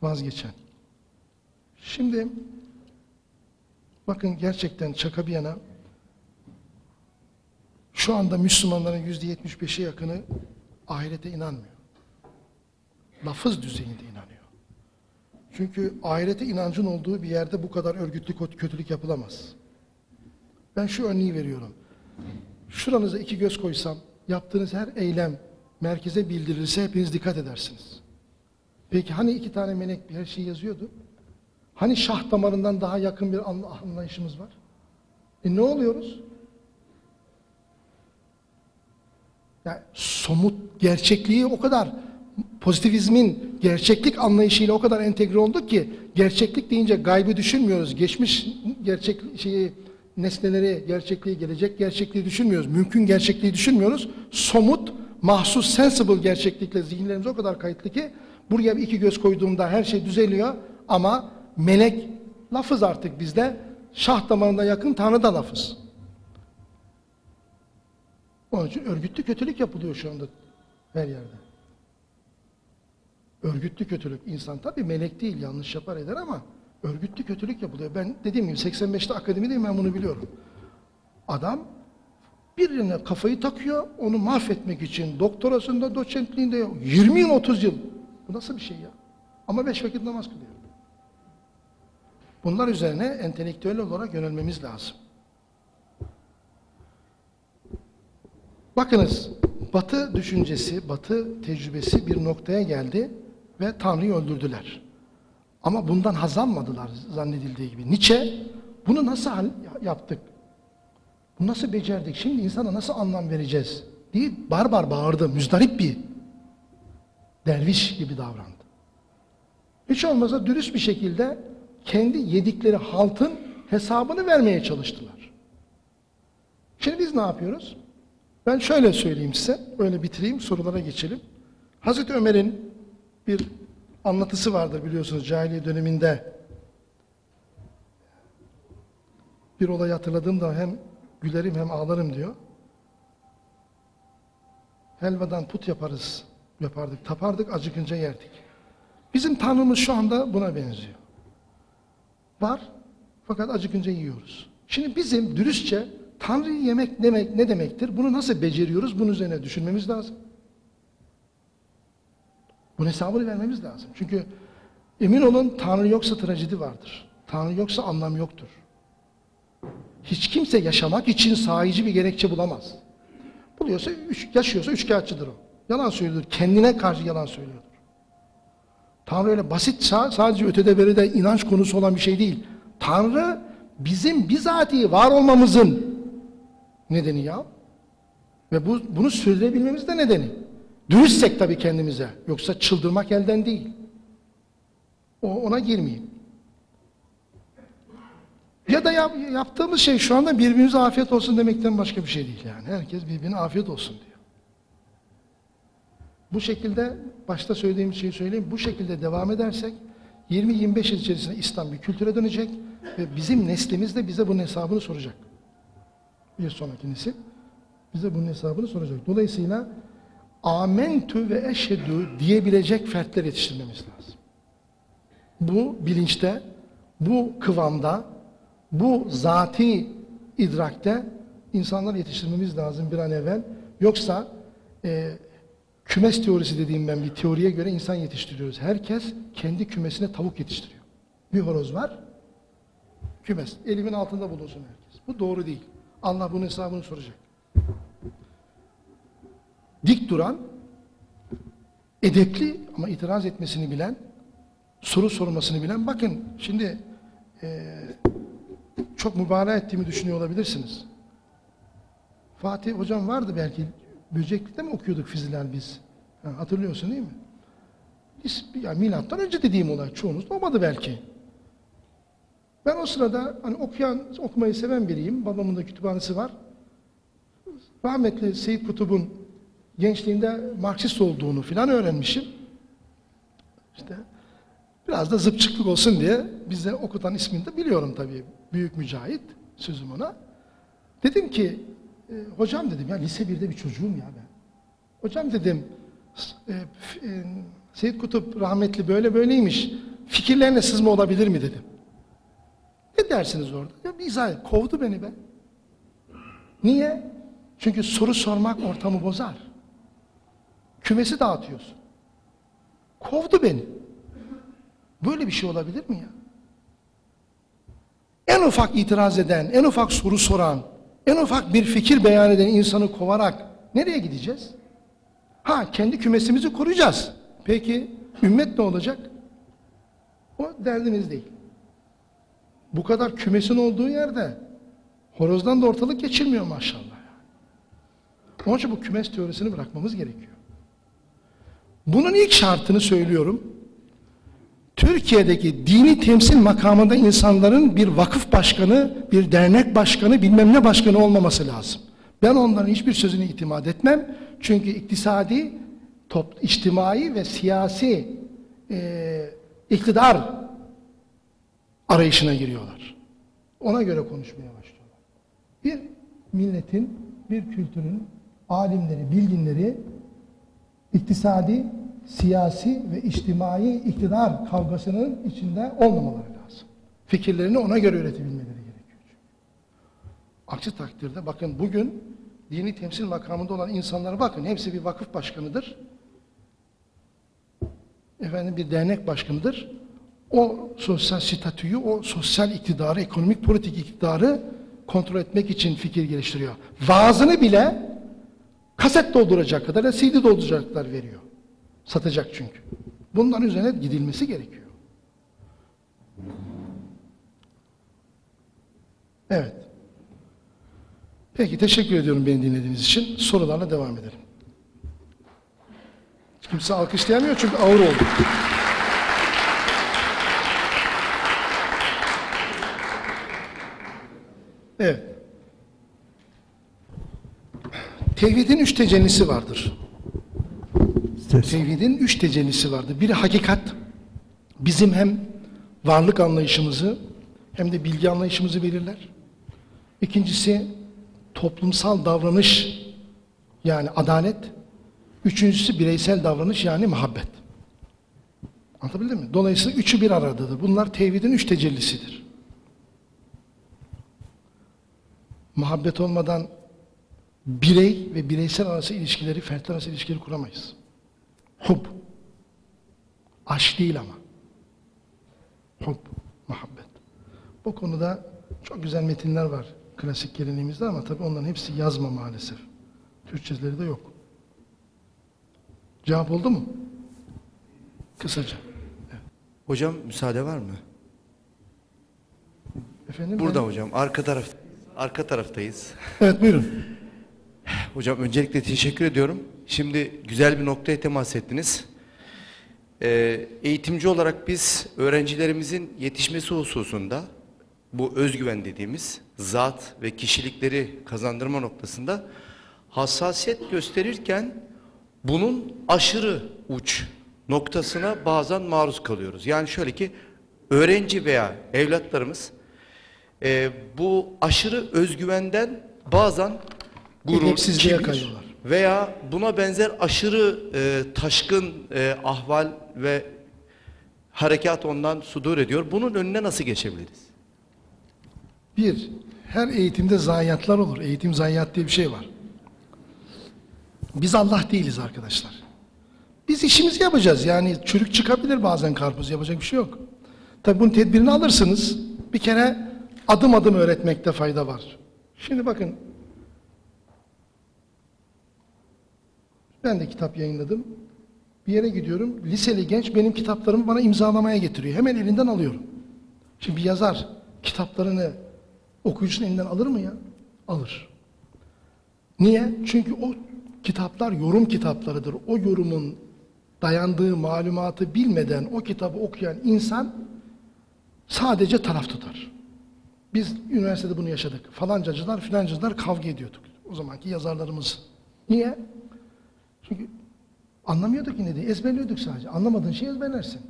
vazgeçen. Şimdi bakın gerçekten şaka bir yana şu anda Müslümanların yüzde yetmiş beşe yakını ahirete inanmıyor. Lafız düzeyinde inanıyor. Çünkü ahirete inancın olduğu bir yerde bu kadar örgütlü kötülük yapılamaz. Ben şu örneği veriyorum. Şuranıza iki göz koysam, yaptığınız her eylem merkeze bildirilse hepiniz dikkat edersiniz. Peki hani iki tane melek her şeyi yazıyordu? Hani şah damarından daha yakın bir anlayışımız var? E ne oluyoruz? Yani somut gerçekliği o kadar pozitivizmin gerçeklik anlayışıyla o kadar entegre olduk ki gerçeklik deyince gaybı düşünmüyoruz. Geçmiş gerçek şeyi nesneleri, gerçekliği, gelecek gerçekliği düşünmüyoruz. Mümkün gerçekliği düşünmüyoruz. Somut, mahsus, sensible gerçeklikle zihinlerimiz o kadar kayıtlı ki buraya bir iki göz koyduğumda her şey düzeliyor ama melek lafız artık bizde. Şah damarına yakın Tanrı da lafız. Onun için örgütlü kötülük yapılıyor şu anda her yerde. Örgütlü kötülük. insan tabii melek değil, yanlış yapar eder ama örgütlü kötülük yapılıyor. Ben dediğim gibi 85'te akademideyim ben bunu biliyorum. Adam birine kafayı takıyor, onu mahvetmek için doktorasında, doçentliğinde 20 yıl, 30 yıl. Bu nasıl bir şey ya? Ama beş vakit namaz kılıyor. Bunlar üzerine entelektüel olarak yönelmemiz lazım. Bakınız, Batı düşüncesi, Batı tecrübesi bir noktaya geldi ve Tanrı'yı öldürdüler. Ama bundan hazanmadılar zannedildiği gibi. Nietzsche bunu nasıl yaptık? Bunu nasıl becerdik? Şimdi insana nasıl anlam vereceğiz? diye barbar bağırdı. Müzdarip bir derviş gibi davrandı. Hiç olmazsa dürüst bir şekilde kendi yedikleri haltın hesabını vermeye çalıştılar. Şimdi biz ne yapıyoruz? Ben şöyle söyleyeyim size, öyle bitireyim, sorulara geçelim. Hazreti Ömer'in bir anlatısı vardır biliyorsunuz cahiliye döneminde. Bir olay hatırladığımda hem gülerim hem ağlarım diyor. Helvadan put yaparız, yapardık, tapardık, acıkınca yerdik. Bizim Tanrımız şu anda buna benziyor. Var fakat acıkınca yiyoruz. Şimdi bizim dürüstçe Tanrı'yı yemek demek ne demektir? Bunu nasıl beceriyoruz? Bunun üzerine düşünmemiz lazım. Bunun hesabını vermemiz lazım. Çünkü emin olun Tanrı yoksa trajedi vardır. Tanrı yoksa anlam yoktur. Hiç kimse yaşamak için sahici bir gerekçe bulamaz. Buluyorsa, üç, yaşıyorsa üçkağıtçıdır o. Yalan söylüyordur. Kendine karşı yalan söylüyordur. Tanrı öyle basit sa- sadece ötede beride inanç konusu olan bir şey değil. Tanrı bizim bizatihi var olmamızın nedeni ya. Ve bu, bunu sürdürebilmemiz de nedeni. Dürüstsek tabii kendimize. Yoksa çıldırmak elden değil. O, ona girmeyeyim. Ya da yap- yaptığımız şey şu anda birbirimize afiyet olsun demekten başka bir şey değil yani. Herkes birbirine afiyet olsun diyor. Bu şekilde başta söylediğim şeyi söyleyeyim. Bu şekilde devam edersek 20-25 yıl içerisinde İslam bir kültüre dönecek ve bizim neslimiz de bize bunun hesabını soracak. Bir sonraki nesil bize bunun hesabını soracak. Dolayısıyla amentü ve eşhedü diyebilecek fertler yetiştirmemiz lazım. Bu bilinçte, bu kıvamda, bu zati idrakte insanlar yetiştirmemiz lazım bir an evvel. Yoksa e, kümes teorisi dediğim ben bir teoriye göre insan yetiştiriyoruz. Herkes kendi kümesine tavuk yetiştiriyor. Bir horoz var, kümes. Elimin altında bulunsun herkes. Bu doğru değil. Allah bunun hesabını soracak. Dik duran, edepli ama itiraz etmesini bilen, soru sormasını bilen. Bakın şimdi e, çok mübalağa ettiğimi düşünüyor olabilirsiniz. Fatih hocam vardı belki. Böceklikte mi okuyorduk fiziler biz? Ha, hatırlıyorsun değil mi? Biz, ya milattan önce dediğim olay çoğunuz doğmadı belki. Ben o sırada hani okuyan, okumayı seven biriyim. Babamın da kütüphanesi var. Rahmetli Seyit Kutub'un gençliğinde Marksist olduğunu filan öğrenmişim. İşte biraz da zıpçıklık olsun diye bize okutan ismini de biliyorum tabii. Büyük Mücahit sözüm ona. Dedim ki e, hocam dedim ya lise 1'de bir çocuğum ya ben. Hocam dedim e, e, Seyit Kutup rahmetli böyle böyleymiş. Fikirlerine sızma olabilir mi dedim. Ne dersiniz orada? Ya bir izah. Kovdu beni be. Niye? Çünkü soru sormak ortamı bozar. Kümesi dağıtıyorsun. Kovdu beni. Böyle bir şey olabilir mi ya? En ufak itiraz eden, en ufak soru soran, en ufak bir fikir beyan eden insanı kovarak nereye gideceğiz? Ha kendi kümesimizi koruyacağız. Peki ümmet ne olacak? O derdiniz değil. Bu kadar kümesin olduğu yerde horozdan da ortalık geçilmiyor maşallah. Onun için bu kümes teorisini bırakmamız gerekiyor. Bunun ilk şartını söylüyorum. Türkiye'deki dini temsil makamında insanların bir vakıf başkanı, bir dernek başkanı, bilmem ne başkanı olmaması lazım. Ben onların hiçbir sözüne itimat etmem. Çünkü iktisadi, top, içtimai ve siyasi e, iktidar arayışına giriyorlar. Ona göre konuşmaya başlıyorlar. Bir milletin, bir kültürün alimleri, bilginleri iktisadi, siyasi ve içtimai iktidar kavgasının içinde olmamaları lazım. Fikirlerini ona göre üretebilmeleri gerekiyor. Aksi takdirde bakın bugün dini temsil makamında olan insanlara bakın hepsi bir vakıf başkanıdır. Efendim bir dernek başkanıdır. O sosyal statüyü, o sosyal iktidarı, ekonomik politik iktidarı kontrol etmek için fikir geliştiriyor. Vaazını bile kaset dolduracak kadar, CD dolduracak kadar veriyor. Satacak çünkü. Bunların üzerine gidilmesi gerekiyor. Evet. Peki teşekkür ediyorum beni dinlediğiniz için. Sorularla devam edelim. Kimse alkışlayamıyor çünkü ağır oldu. Evet. Tevhidin üç tecellisi vardır. Ses. Tevhidin üç tecellisi vardır. Biri hakikat. Bizim hem varlık anlayışımızı hem de bilgi anlayışımızı belirler. İkincisi toplumsal davranış yani adalet. Üçüncüsü bireysel davranış yani muhabbet. Anlatabildim mi? Dolayısıyla üçü bir aradadır. Bunlar tevhidin üç tecellisidir. Muhabbet olmadan birey ve bireysel arası ilişkileri, fertler arası ilişkileri kuramayız. Hub. Aşk değil ama. Hub, muhabbet. Bu konuda çok güzel metinler var klasik geleneğimizde ama tabii onların hepsi yazma maalesef. Türkçeleri de yok. Cevap oldu mu? Kısaca. Hocam müsaade var mı? Efendim? Burada ben- hocam. Arka taraf arka taraftayız. Evet buyurun. Hocam öncelikle teşekkür ediyorum. Şimdi güzel bir noktaya temas ettiniz. Ee, eğitimci olarak biz öğrencilerimizin yetişmesi hususunda bu özgüven dediğimiz zat ve kişilikleri kazandırma noktasında hassasiyet gösterirken bunun aşırı uç noktasına bazen maruz kalıyoruz. Yani şöyle ki öğrenci veya evlatlarımız e, bu aşırı özgüvenden bazen gurur, kibir kayıyorlar. veya buna benzer aşırı e, taşkın e, ahval ve harekat ondan sudur ediyor. Bunun önüne nasıl geçebiliriz? Bir, her eğitimde zayiatlar olur. Eğitim zayiat diye bir şey var. Biz Allah değiliz arkadaşlar. Biz işimizi yapacağız. Yani çürük çıkabilir bazen karpuz. Yapacak bir şey yok. Tabi bunun tedbirini alırsınız. Bir kere adım adım öğretmekte fayda var. Şimdi bakın. Ben de kitap yayınladım. Bir yere gidiyorum. Liseli genç benim kitaplarımı bana imzalamaya getiriyor. Hemen elinden alıyorum. Şimdi bir yazar kitaplarını okuyucusunun elinden alır mı ya? Alır. Niye? Çünkü o kitaplar yorum kitaplarıdır. O yorumun dayandığı malumatı bilmeden o kitabı okuyan insan sadece taraf tutar. Biz üniversitede bunu yaşadık. Falancacılar filancacılar kavga ediyorduk. O zamanki yazarlarımız. Niye? Çünkü anlamıyorduk yine de ezberliyorduk sadece. Anlamadığın şeyi ezberlersin.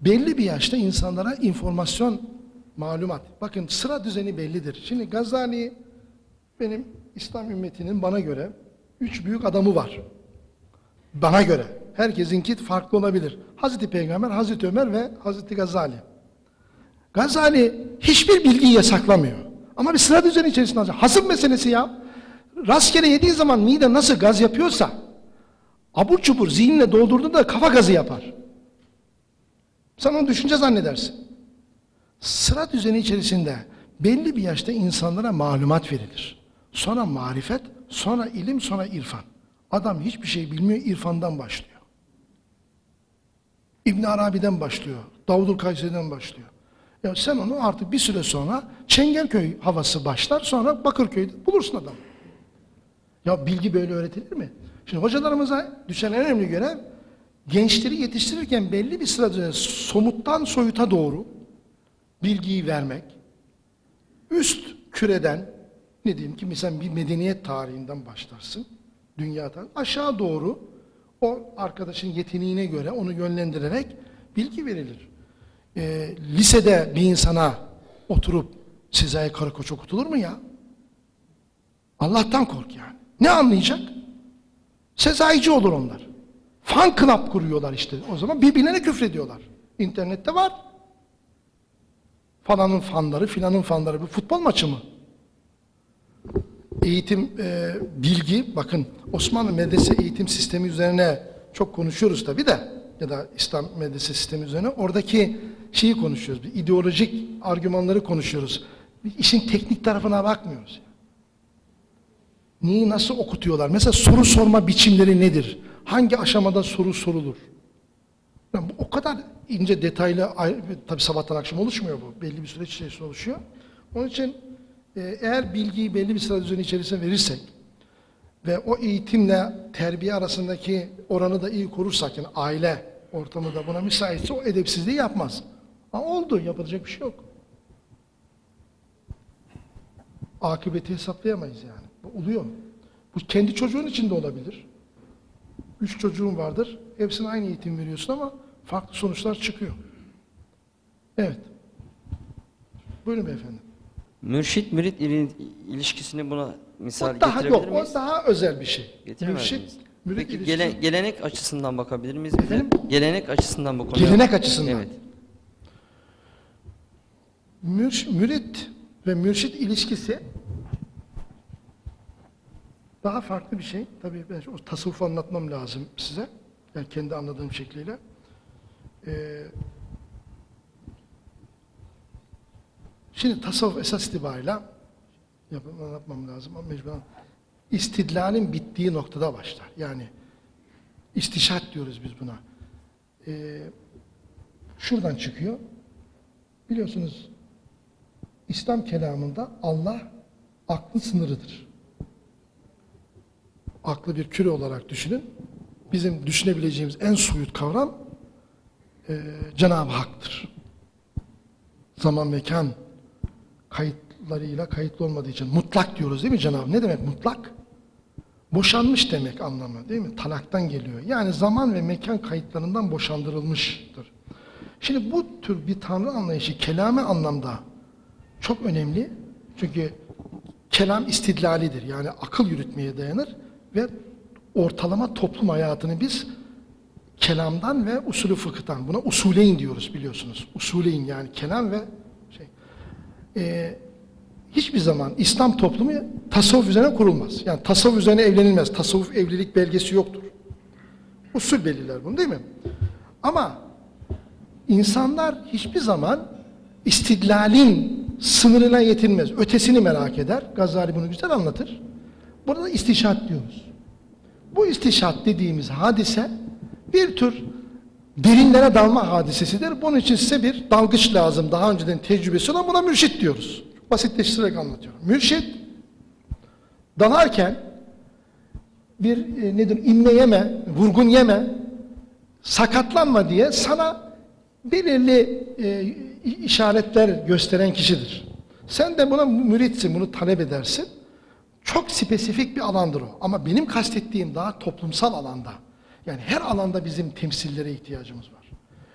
Belli bir yaşta insanlara informasyon, malumat. Bakın sıra düzeni bellidir. Şimdi Gazali benim İslam ümmetinin bana göre üç büyük adamı var. Bana göre. Herkesinki farklı olabilir. Hazreti Peygamber, Hazreti Ömer ve Hazreti Gazali. Gazali hiçbir bilgiyi yasaklamıyor. Ama bir sıra düzeni içerisinde. Hasım meselesi ya. Rastgele yediği zaman mide nasıl gaz yapıyorsa abur cubur zihinle doldurduğunda kafa gazı yapar. Sen onu düşünce zannedersin. Sıra düzeni içerisinde belli bir yaşta insanlara malumat verilir. Sonra marifet, sonra ilim, sonra irfan. Adam hiçbir şey bilmiyor, irfandan başlıyor. İbn Arabi'den başlıyor, Davudul Kayseri'den başlıyor. Ya sen onu artık bir süre sonra Çengelköy havası başlar, sonra Bakırköy'de bulursun adam. Ya bilgi böyle öğretilir mi? Şimdi hocalarımıza düşen en önemli görev gençleri yetiştirirken belli bir sıra düzeni, somuttan soyuta doğru bilgiyi vermek. Üst küreden ne diyeyim ki mesela bir medeniyet tarihinden başlarsın. Dünyadan aşağı doğru o arkadaşın yeteneğine göre onu yönlendirerek bilgi verilir. Ee, lisede bir insana oturup Sezai Karakoç okutulur mu ya? Allah'tan kork yani. Ne anlayacak? Sezaici olur onlar. Fan club kuruyorlar işte. O zaman birbirlerine küfrediyorlar. İnternette var. Falanın fanları, filanın fanları. Bu futbol maçı mı? Eğitim, e, bilgi, bakın Osmanlı medrese eğitim sistemi üzerine çok konuşuyoruz tabi de ya da İslam medrese sistemi üzerine oradaki şeyi konuşuyoruz. Bir ideolojik argümanları konuşuyoruz. Bir işin teknik tarafına bakmıyoruz. Neyi nasıl okutuyorlar? Mesela soru sorma biçimleri nedir? Hangi aşamada soru sorulur? Yani bu o kadar ince detaylı, tabii sabahtan akşam oluşmuyor bu. Belli bir süreç içerisinde oluşuyor. Onun için e, eğer bilgiyi belli bir sıra düzeni içerisine verirsek ve o eğitimle terbiye arasındaki oranı da iyi korursak, yani aile ortamı da buna müsaitse o edepsizliği yapmaz. Ama oldu, yapılacak bir şey yok. Akıbeti hesaplayamayız yani. Bu oluyor. Bu kendi çocuğun için de olabilir. Üç çocuğun vardır. Hepsine aynı eğitim veriyorsun ama farklı sonuçlar çıkıyor. Evet. Buyurun beyefendi. Mürşit mürit ili- ilişkisini buna misal O daha getirebilir yok. miyiz? O daha özel bir şey. Mürşit, miyiz? mürit Peki ilişkisi- gele- gelenek açısından bakabilir miyiz? Efendim? Gelenek açısından bu konuya. Gelenek açısından. Evet. Mürş, mürit ve mürşit ilişkisi daha farklı bir şey. Tabii ben o tasavvufu anlatmam lazım size. Yani kendi anladığım şekliyle. Ee, şimdi tasavvuf esas itibariyle anlatmam lazım ama mecburen istidlalin bittiği noktada başlar. Yani istişat diyoruz biz buna. Ee, şuradan çıkıyor. Biliyorsunuz İslam kelamında Allah aklı sınırıdır. Aklı bir küre olarak düşünün. Bizim düşünebileceğimiz en soyut kavram e, Cenab-ı Hak'tır. Zaman mekan kayıtlarıyla kayıtlı olmadığı için mutlak diyoruz değil mi Cenab-ı? Ne demek mutlak? Boşanmış demek anlamı değil mi? Talaktan geliyor. Yani zaman ve mekan kayıtlarından boşandırılmıştır. Şimdi bu tür bir tanrı anlayışı kelame anlamda çok önemli. Çünkü kelam istidlalidir. Yani akıl yürütmeye dayanır ve ortalama toplum hayatını biz kelamdan ve usulü fıkıhtan buna usuleyn diyoruz biliyorsunuz. Usuleyn yani kelam ve Ee, hiçbir zaman İslam toplumu tasavvuf üzerine kurulmaz. Yani tasavvuf üzerine evlenilmez. Tasavvuf evlilik belgesi yoktur. Usul belirler bunu değil mi? Ama insanlar hiçbir zaman istidlalin sınırına yetinmez. Ötesini merak eder. Gazali bunu güzel anlatır. Burada istişat diyoruz. Bu istişat dediğimiz hadise bir tür derinlere dalma hadisesidir. Bunun için size bir dalgıç lazım. Daha önceden tecrübesi olan buna mürşit diyoruz. Basitleştirerek anlatıyorum. Mürşit dalarken bir e, nedir inme yeme, vurgun yeme, sakatlanma diye sana belirli e, işaretler gösteren kişidir. Sen de buna müritsin, bunu talep edersin. Çok spesifik bir alandır o. Ama benim kastettiğim daha toplumsal alanda. Yani her alanda bizim temsillere ihtiyacımız var.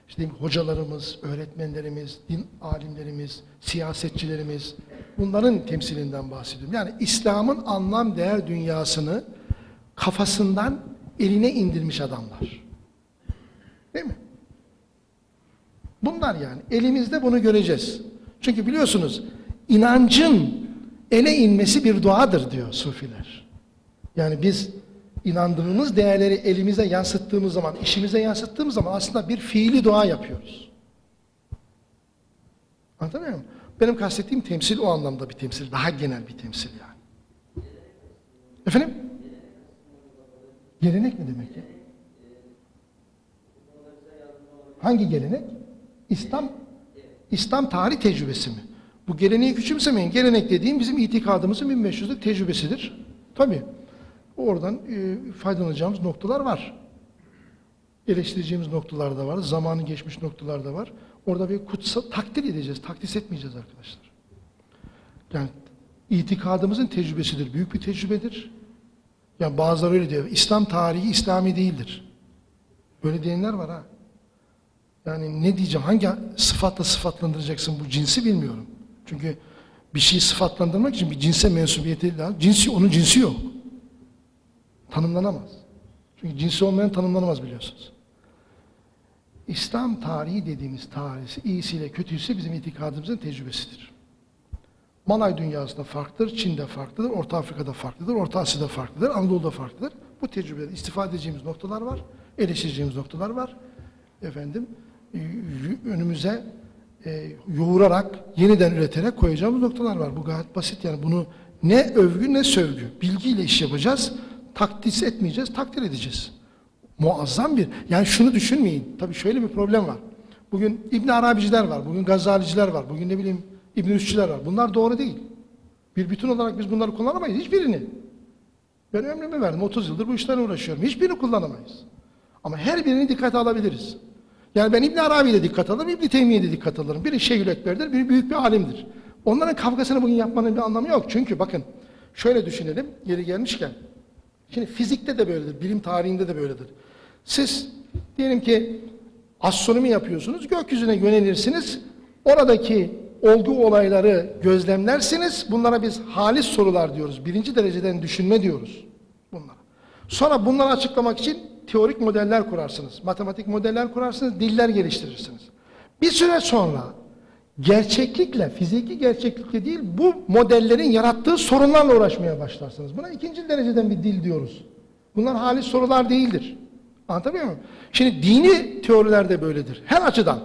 İşte hocalarımız, öğretmenlerimiz, din alimlerimiz, siyasetçilerimiz bunların temsilinden bahsediyorum. Yani İslam'ın anlam değer dünyasını kafasından eline indirmiş adamlar. Değil mi? Bunlar yani. Elimizde bunu göreceğiz. Çünkü biliyorsunuz inancın ele inmesi bir duadır diyor sufiler. Yani biz inandığımız değerleri elimize yansıttığımız zaman, işimize yansıttığımız zaman aslında bir fiili dua yapıyoruz. Anlatabiliyor muyum? Benim kastettiğim temsil o anlamda bir temsil. Daha genel bir temsil yani. Efendim? Gelenek mi demek ya? Hangi gelenek? İslam İslam tarih tecrübesi mi? Bu geleneği küçümsemeyin. Gelenek dediğim bizim itikadımızın 1500'lük tecrübesidir. Tabii. Oradan e, faydalanacağımız noktalar var. Eleştireceğimiz noktalar da var. Zamanı geçmiş noktalar da var. Orada bir kutsal takdir edeceğiz. Takdis etmeyeceğiz arkadaşlar. Yani itikadımızın tecrübesidir. Büyük bir tecrübedir. Yani bazıları öyle diyor. İslam tarihi İslami değildir. Böyle diyenler var ha. Yani ne diyeceğim, hangi sıfatla sıfatlandıracaksın bu cinsi bilmiyorum. Çünkü bir şeyi sıfatlandırmak için bir cinse mensubiyeti lazım. Cinsi, onun cinsi yok. Tanımlanamaz. Çünkü cinsi olmayan tanımlanamaz biliyorsunuz. İslam tarihi dediğimiz tarihi iyisiyle kötüyse bizim itikadımızın tecrübesidir. Malay dünyasında farklıdır, Çin'de farklıdır, Orta Afrika'da farklıdır, Orta Asya'da farklıdır, Anadolu'da farklıdır. Bu tecrübeden istifade edeceğimiz noktalar var, eleştireceğimiz noktalar var. Efendim, önümüze e, yoğurarak, yeniden üreterek koyacağımız noktalar var. Bu gayet basit yani bunu ne övgü ne sövgü. Bilgiyle iş yapacağız, takdis etmeyeceğiz, takdir edeceğiz. Muazzam bir, yani şunu düşünmeyin. Tabii şöyle bir problem var. Bugün İbn Arabiciler var, bugün Gazaliciler var, bugün ne bileyim İbn Rüşdçiler var. Bunlar doğru değil. Bir bütün olarak biz bunları kullanamayız. Hiçbirini. Ben ömrümü verdim. 30 yıldır bu işlerle uğraşıyorum. Hiçbirini kullanamayız. Ama her birini dikkate alabiliriz. Yani ben İbn Arabi'yi de dikkat alırım, İbn Teymiye'yi de dikkat alırım. Biri Şeyhül Ekber'dir, biri büyük bir alimdir. Onların kavgasını bugün yapmanın bir anlamı yok. Çünkü bakın şöyle düşünelim, yeri gelmişken Şimdi fizikte de böyledir, bilim tarihinde de böyledir. Siz diyelim ki astronomi yapıyorsunuz, gökyüzüne yönelirsiniz, oradaki olgu olayları gözlemlersiniz. Bunlara biz halis sorular diyoruz. Birinci dereceden düşünme diyoruz bunlara. Sonra bunları açıklamak için teorik modeller kurarsınız. Matematik modeller kurarsınız, diller geliştirirsiniz. Bir süre sonra gerçeklikle, fiziki gerçeklikle değil, bu modellerin yarattığı sorunlarla uğraşmaya başlarsınız. Buna ikinci dereceden bir dil diyoruz. Bunlar halis sorular değildir. Anlatabiliyor muyum? Şimdi dini teoriler de böyledir. Her açıdan.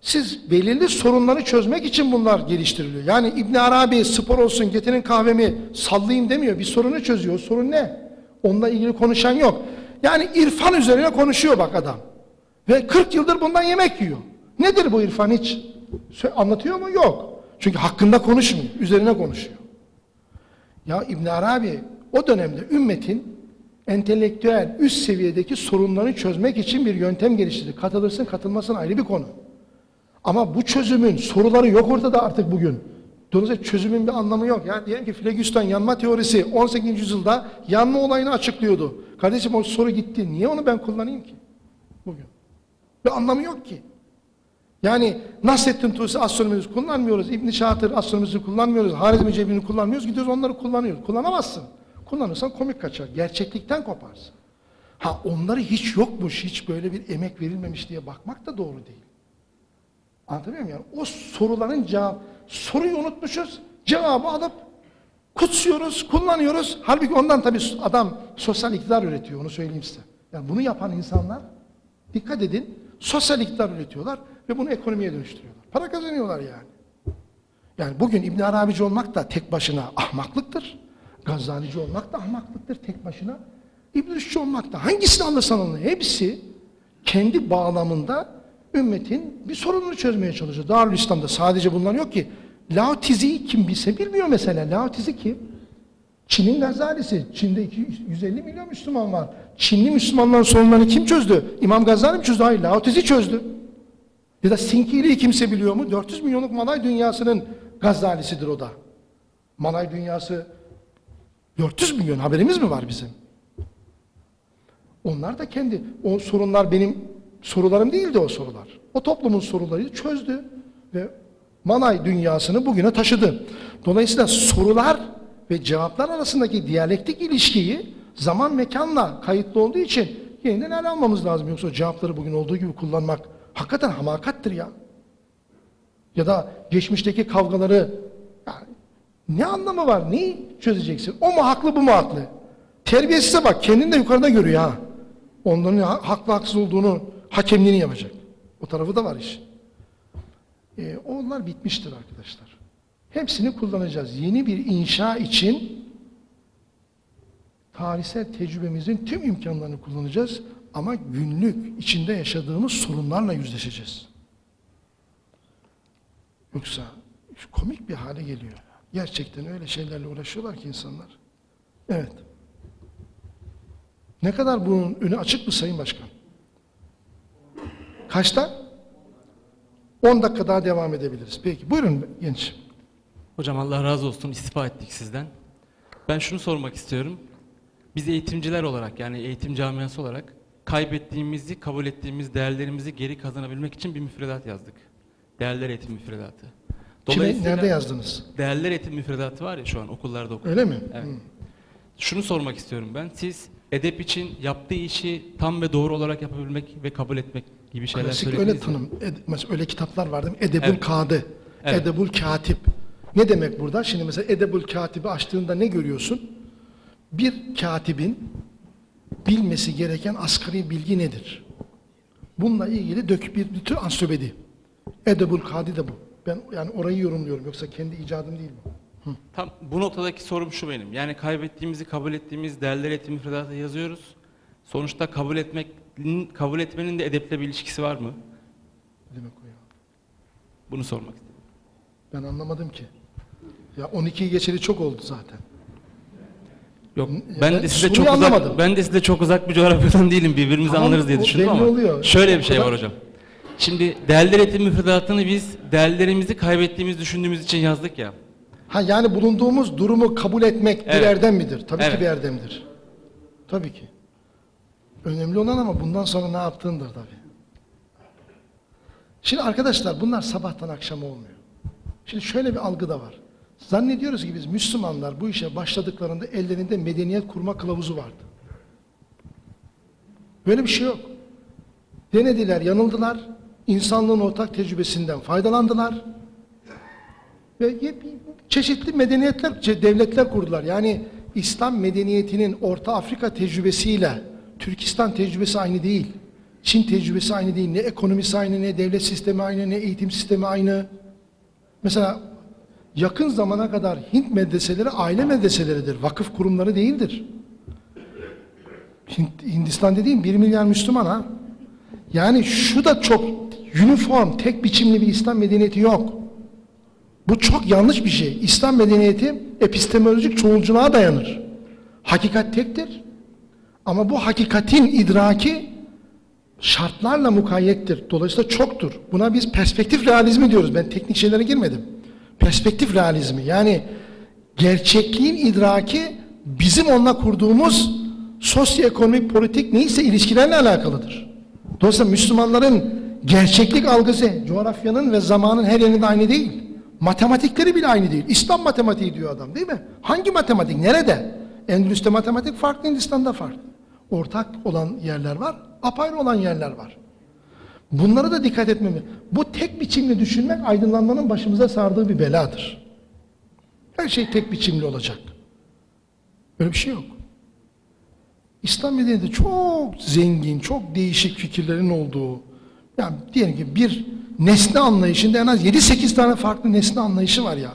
Siz belirli sorunları çözmek için bunlar geliştiriliyor. Yani İbn Arabi spor olsun getirin kahvemi sallayayım demiyor. Bir sorunu çözüyor. Sorun ne? Onunla ilgili konuşan yok. Yani irfan üzerine konuşuyor bak adam. Ve 40 yıldır bundan yemek yiyor. Nedir bu irfan hiç? Anlatıyor mu? Yok. Çünkü hakkında konuşmuyor. Üzerine konuşuyor. Ya İbn Arabi o dönemde ümmetin entelektüel üst seviyedeki sorunlarını çözmek için bir yöntem geliştirdi. Katılırsın katılmasın ayrı bir konu. Ama bu çözümün soruları yok ortada artık bugün. Dolayısıyla çözümün bir anlamı yok. Yani diyelim ki Phlegiston yanma teorisi 18. yüzyılda yanma olayını açıklıyordu. Kardeşim o soru gitti. Niye onu ben kullanayım ki? Bugün. Bir anlamı yok ki. Yani Nasrettin Tusi astronomimizi kullanmıyoruz. İbn Şatır astronomimizi kullanmıyoruz. Harizmi Cebi'ni kullanmıyoruz. Gidiyoruz onları kullanıyoruz. Kullanamazsın. Kullanırsan komik kaçar. Gerçeklikten koparsın. Ha onları hiç yokmuş, hiç böyle bir emek verilmemiş diye bakmak da doğru değil. Anlatabiliyor muyum? Yani o soruların cevap, soruyu unutmuşuz, cevabı alıp kutsuyoruz, kullanıyoruz. Halbuki ondan tabii adam sosyal iktidar üretiyor, onu söyleyeyim size. Yani bunu yapan insanlar, dikkat edin, sosyal iktidar üretiyorlar ve bunu ekonomiye dönüştürüyorlar. Para kazanıyorlar yani. Yani bugün İbn Arabici olmak da tek başına ahmaklıktır. Gazalici olmak da ahmaklıktır tek başına. İbn Rüşdçü olmak da hangisini alırsan alın hepsi kendi bağlamında ümmetin bir sorununu çözmeye çalışıyor. Darül İslam'da sadece bunlar yok ki. Lao kim bilse bilmiyor mesela. Lao Tzu kim? Çin'in Gazalisi. Çin'de 250 milyon Müslüman var. Çinli Müslümanların sorunlarını kim çözdü? İmam Gazali mi çözdü? Hayır, Lao Tzu çözdü. Ya da Sinkili'yi kimse biliyor mu? 400 milyonluk Malay dünyasının Gazalisidir o da. Malay dünyası 400 milyon haberimiz mi var bizim? Onlar da kendi, o sorunlar benim sorularım değildi o sorular. O toplumun sorularını çözdü ve Malay dünyasını bugüne taşıdı. Dolayısıyla sorular ve cevaplar arasındaki diyalektik ilişkiyi zaman mekanla kayıtlı olduğu için yeniden ele almamız lazım. Yoksa cevapları bugün olduğu gibi kullanmak hakikaten hamakattır ya. Ya da geçmişteki kavgaları yani ne anlamı var? Neyi çözeceksin? O mu haklı bu mu haklı? Terbiyesize bak kendini de yukarıda görüyor ha. Onların ha- haklı haksız olduğunu hakemliğini yapacak. O tarafı da var iş. Ee, onlar bitmiştir arkadaşlar. Hepsini kullanacağız. Yeni bir inşa için tarihsel tecrübemizin tüm imkanlarını kullanacağız. Ama günlük içinde yaşadığımız sorunlarla yüzleşeceğiz. Yoksa komik bir hale geliyor. Gerçekten öyle şeylerle uğraşıyorlar ki insanlar. Evet. Ne kadar bunun önü açık mı Sayın Başkan? Kaçta? 10 dakika daha devam edebiliriz. Peki buyurun genç. Hocam Allah razı olsun istifa ettik sizden. Ben şunu sormak istiyorum. Biz eğitimciler olarak yani eğitim camiası olarak kaybettiğimizi, kabul ettiğimiz değerlerimizi geri kazanabilmek için bir müfredat yazdık. Değerler eğitim müfredatı. Kime, nerede yazdınız? Değerler eğitim müfredatı var ya şu an okullarda okuyor. Öyle mi? Evet. Hı. Şunu sormak istiyorum ben. Siz edep için yaptığı işi tam ve doğru olarak yapabilmek ve kabul etmek gibi şeyler Klasik öyle tanım. Ed- mesela öyle kitaplar var değil mi? Edebul Evet. Kadı. Evet. Edebul Katip. Ne demek burada? Şimdi mesela Edebul Katib'i açtığında ne görüyorsun? Bir katibin bilmesi gereken asgari bilgi nedir? Bununla ilgili dök bir, tür ansiklopedi. Edebul Kadi de bu. Ben yani orayı yorumluyorum. Yoksa kendi icadım değil bu. Tam bu noktadaki sorum şu benim. Yani kaybettiğimizi kabul ettiğimiz değerler eğitim müfredatı yazıyoruz. Sonuçta kabul etmek kabul etmenin de edeple bir ilişkisi var mı? Ne demek o ya? Bunu sormak istedim. Ben anlamadım ki. Ya 12'yi geçeli çok oldu zaten. Yok ben de size soruyu çok uzak ben de size çok uzak bir coğrafyadan değilim. Birbirimizi Tamam, anlarız diye o düşündüm belli ama oluyor. şöyle bir şey var hocam. Şimdi değerler eğitim müfredatını biz değerlerimizi kaybettiğimizi düşündüğümüz için yazdık ya. Ha yani bulunduğumuz durumu kabul etmek bir Evet. erdem midir? Tabii ki Evet. bir erdemdir. Tabii ki. Önemli olan ama bundan sonra ne yaptığındır tabii. Şimdi arkadaşlar bunlar sabahtan akşama olmuyor. Şimdi şöyle bir algı da var. Zannediyoruz ki biz Müslümanlar bu işe başladıklarında ellerinde medeniyet kurma kılavuzu vardı. Böyle bir şey yok. Denediler, yanıldılar. İnsanlığın ortak tecrübesinden faydalandılar. Ve çeşitli medeniyetler, devletler kurdular. Yani İslam medeniyetinin Orta Afrika tecrübesiyle Türkistan tecrübesi aynı değil. Çin tecrübesi aynı değil. Ne ekonomisi aynı, ne devlet sistemi aynı, ne eğitim sistemi aynı. Mesela yakın zamana kadar Hint medreseleri aile medreseleridir. Vakıf kurumları değildir. Hindistan dediğim 1 milyar Müslüman ha. Yani şu da çok uniform, tek biçimli bir İslam medeniyeti yok. Bu çok yanlış bir şey. İslam medeniyeti epistemolojik çoğulculuğa dayanır. Hakikat tektir. Ama bu hakikatin idraki şartlarla mukayyettir. Dolayısıyla çoktur. Buna biz perspektif realizmi diyoruz. Ben teknik şeylere girmedim. Perspektif realizmi. Yani gerçekliğin idraki bizim onunla kurduğumuz sosyoekonomik, politik neyse ilişkilerle alakalıdır. Dolayısıyla Müslümanların gerçeklik algısı coğrafyanın ve zamanın her yerinde aynı değil. Matematikleri bile aynı değil. İslam matematiği diyor adam değil mi? Hangi matematik? Nerede? Endülüs'te matematik farklı, Hindistan'da farklı. Ortak olan yerler var, apayrı olan yerler var. Bunlara da dikkat etmemiz. Bu tek biçimli düşünmek aydınlanmanın başımıza sardığı bir beladır. Her şey tek biçimli olacak. Böyle bir şey yok. İslam medeniyeti çok zengin, çok değişik fikirlerin olduğu, yani diyelim ki bir nesne anlayışında en az 7-8 tane farklı nesne anlayışı var ya.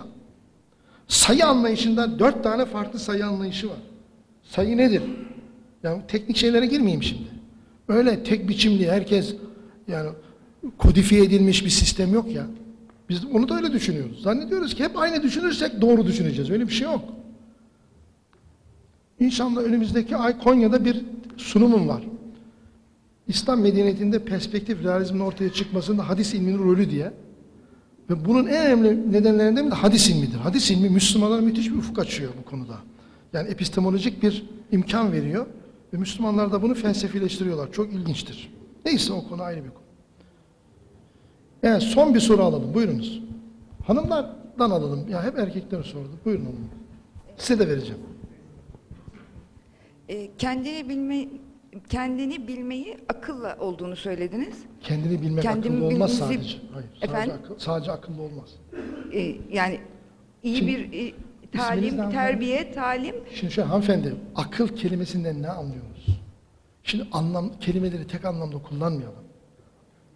Sayı anlayışında 4 tane farklı sayı anlayışı var. Sayı nedir? Yani teknik şeylere girmeyeyim şimdi. Öyle tek biçimli herkes yani kodifiye edilmiş bir sistem yok ya. Biz onu da öyle düşünüyoruz. Zannediyoruz ki hep aynı düşünürsek doğru düşüneceğiz. Öyle bir şey yok. İnşallah önümüzdeki ay Konya'da bir sunumum var. İslam medeniyetinde perspektif realizmin ortaya çıkmasında hadis ilminin rolü diye. Ve bunun en önemli nedenlerinden de hadis ilmidir. Hadis ilmi Müslümanlara müthiş bir ufuk açıyor bu konuda. Yani epistemolojik bir imkan veriyor. Ve Müslümanlar da bunu felsefileştiriyorlar. Çok ilginçtir. Neyse o konu ayrı bir konu. Evet son bir soru alalım. Buyurunuz. Hanımlardan alalım. Ya hep erkekler sordu. Buyurun hanım. Size de vereceğim. E, kendini bilme kendini bilmeyi akılla olduğunu söylediniz. Kendini bilmek Kendimi akıllı olmaz bilmenizi- sadece. Hayır, Efendim? Sadece, akıl, sadece akıllı olmaz. E, yani iyi Şimdi- bir e, İsminiz talim, terbiye, talim Şimdi şöyle hanımefendi, akıl kelimesinden ne anlıyoruz? Şimdi anlam kelimeleri tek anlamda kullanmayalım.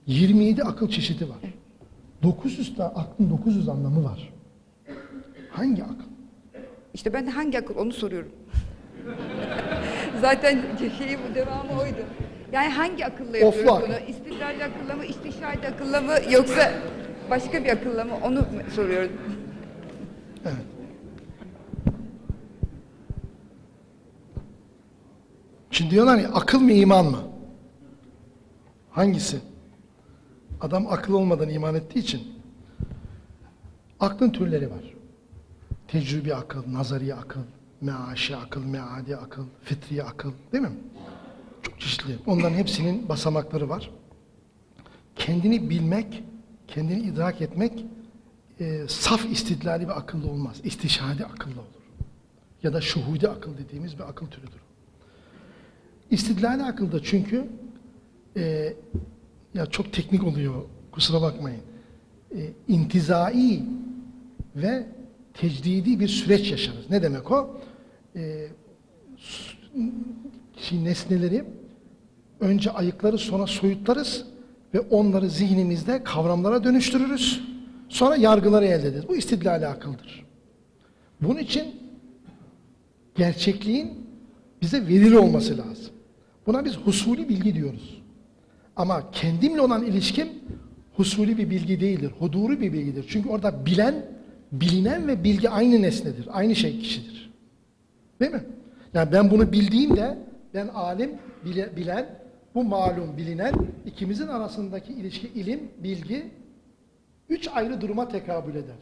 27 akıl çeşidi var. 900 tane aklın 900 anlamı var. Hangi akıl? işte ben de hangi akıl onu soruyorum. Zaten şeyi bu devamı oydu. Yani hangi akılla yapıyoruz akıl. bunu? İstidlalli akılla mı, istişhadi akılla mı yoksa başka bir akılla mı onu soruyorum. Evet. Şimdi diyorlar ya akıl mı iman mı? Hangisi? Adam akıl olmadan iman ettiği için aklın türleri var. Tecrübi akıl, nazari akıl, meaşi akıl, meadi akıl, fitri akıl değil mi? Çok çeşitli. Onların hepsinin basamakları var. Kendini bilmek, kendini idrak etmek e, saf istidlali bir akıllı olmaz. İstişhadi akıllı olur. Ya da şuhudi akıl dediğimiz bir akıl türüdür. İstidlali akılda çünkü e, ya çok teknik oluyor kusura bakmayın. E, intizai ve tecdidi bir süreç yaşarız. Ne demek o? E, şey, nesneleri önce ayıkları sonra soyutlarız ve onları zihnimizde kavramlara dönüştürürüz. Sonra yargıları elde ederiz. Bu istidlali akıldır. Bunun için gerçekliğin bize verili olması lazım. Buna biz husuli bilgi diyoruz. Ama kendimle olan ilişkim husuli bir bilgi değildir. Huduri bir bilgidir. Çünkü orada bilen, bilinen ve bilgi aynı nesnedir. Aynı şey kişidir. Değil mi? Yani ben bunu bildiğimde ben alim, bile- bilen, bu malum, bilinen ikimizin arasındaki ilişki ilim, bilgi üç ayrı duruma tekabül eder.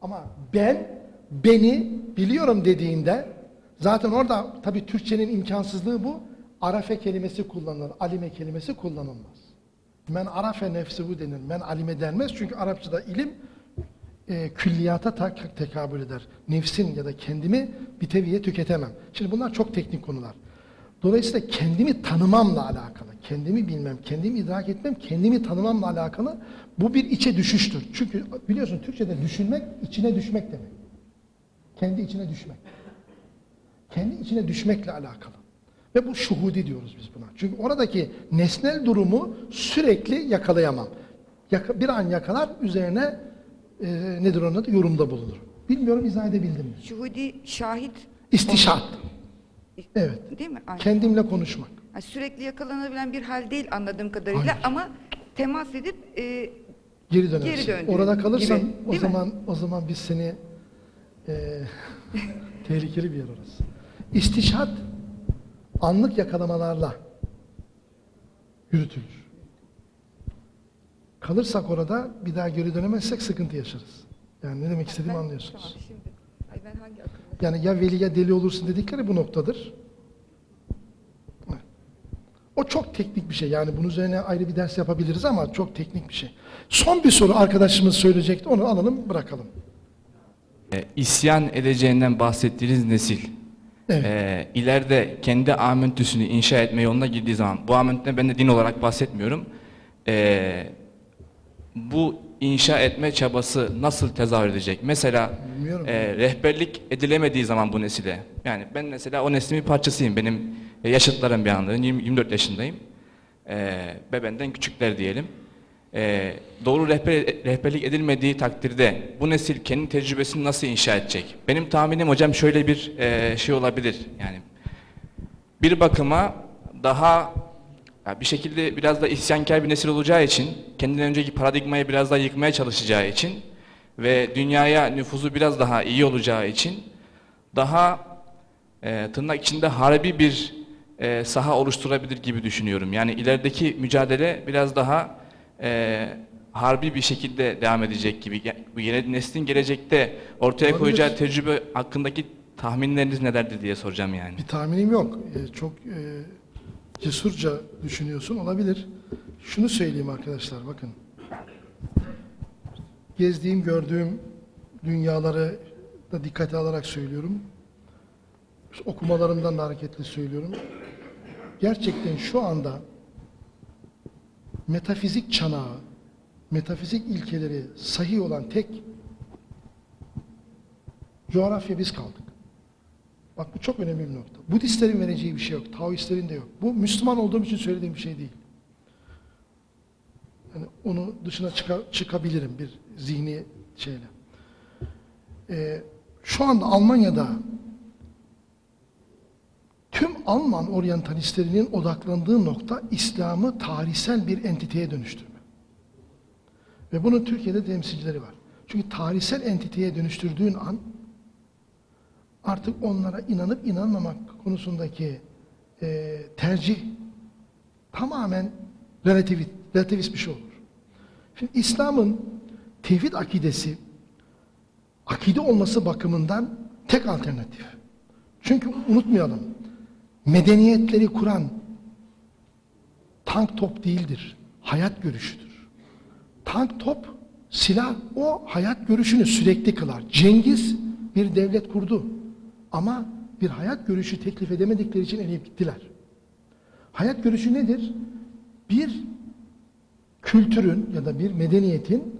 Ama ben beni biliyorum dediğinde Zaten orada tabii Türkçenin imkansızlığı bu. Arafe kelimesi kullanılır, alime kelimesi kullanılmaz. Men arafe nefsi bu denir. Men alime denmez çünkü Arapçada ilim e, külliyata tak- tekabül eder. Nefsin ya da kendimi bir teviye tüketemem. Şimdi bunlar çok teknik konular. Dolayısıyla kendimi tanımamla alakalı, kendimi bilmem, kendimi idrak etmem, kendimi tanımamla alakalı bu bir içe düşüştür. Çünkü biliyorsun Türkçe'de düşünmek, içine düşmek demek. Kendi içine düşmek. Kendi içine düşmekle alakalı. Ve bu şuhudi diyoruz biz buna. Çünkü oradaki nesnel durumu sürekli yakalayamam. Yaka- bir an yakalar, üzerine e, nedir onun adı? Yorumda bulunur. Bilmiyorum izah edebildim mi? Şuhudi şahit İstişat. Evet. değil mi? Aynen. Kendimle konuşmak. Yani sürekli yakalanabilen bir hal değil anladığım kadarıyla Hayır. ama temas edip e, Geri dönersin. Geri döndürün Orada kalırsan gibi, o mi? zaman o zaman biz seni e, tehlikeli bir yer orası. İstişat anlık yakalamalarla yürütülür. Kalırsak orada bir daha geri dönemezsek sıkıntı yaşarız. Yani ne demek istediğimi ben- anlıyorsunuz. Tamam şimdi. Ay ben hangi akıllı? Yani ya veli ya deli olursun dedikleri bu noktadır. O çok teknik bir şey. Yani bunun üzerine ayrı bir ders yapabiliriz ama çok teknik bir şey. Son bir soru arkadaşımız söyleyecekti. Onu alalım, bırakalım. E, isyan edeceğinden bahsettiğiniz nesil Evet. e, ileride kendi amentüsünü inşa etme yoluna girdiği zaman bu amentüden ben de din olarak bahsetmiyorum. E, bu inşa etme çabası nasıl tezahür edecek? Mesela Bilmiyorum. e, rehberlik edilemediği zaman bu nesile. Yani ben mesela o neslin bir parçasıyım. Benim yaşıtlarım bir anda. 20 24 yaşındayım. E, ve benden küçükler diyelim. E, doğru rehber, rehberlik edilmediği takdirde bu nesil kendi tecrübesini nasıl inşa edecek? Benim tahminim hocam şöyle bir e, şey olabilir. Yani bir bakıma daha bir şekilde biraz da isyankar bir nesil olacağı için, kendinden önceki paradigmayı biraz daha yıkmaya çalışacağı için ve dünyaya nüfuzu biraz daha iyi olacağı için daha e, tırnak içinde harbi bir e, saha oluşturabilir gibi düşünüyorum. Yani ilerideki mücadele biraz daha e, harbi bir şekilde devam edecek gibi. Bu yeni neslin gelecekte ortaya Olabilir. koyacağı tecrübe hakkındaki tahminleriniz nelerdir diye soracağım yani. Bir tahminim yok. Ee, çok e, cesurca düşünüyorsun. Olabilir. Şunu söyleyeyim arkadaşlar bakın. Gezdiğim, gördüğüm dünyaları da dikkate alarak söylüyorum. Okumalarımdan da hareketle söylüyorum. Gerçekten şu anda metafizik çanağı, metafizik ilkeleri sahih olan tek coğrafya biz kaldık. Bak bu çok önemli bir nokta. Budistlerin vereceği bir şey yok. Taoistlerin de yok. Bu Müslüman olduğum için söylediğim bir şey değil. Yani onu dışına çıka- çıkabilirim bir zihni şeyle. Ee, şu anda Almanya'da tüm Alman oryantalistlerinin odaklandığı nokta İslam'ı tarihsel bir entiteye dönüştürme. Ve bunun Türkiye'de temsilcileri var. Çünkü tarihsel entiteye dönüştürdüğün an artık onlara inanıp inanmamak konusundaki e, tercih tamamen relativist, relativist bir şey olur. Şimdi İslam'ın tevhid akidesi akide olması bakımından tek alternatif. Çünkü unutmayalım medeniyetleri kuran tank top değildir. Hayat görüşüdür. Tank top silah o hayat görüşünü sürekli kılar. Cengiz bir devlet kurdu. Ama bir hayat görüşü teklif edemedikleri için eleyip gittiler. Hayat görüşü nedir? Bir kültürün ya da bir medeniyetin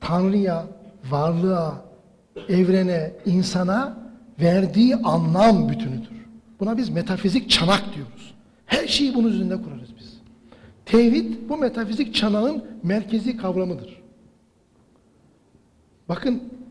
Tanrı'ya, varlığa, evrene, insana verdiği anlam bütünüdür. Buna biz metafizik çanak diyoruz. Her şeyi bunun üzerinde kurarız biz. Tevhid bu metafizik çanağın merkezi kavramıdır. Bakın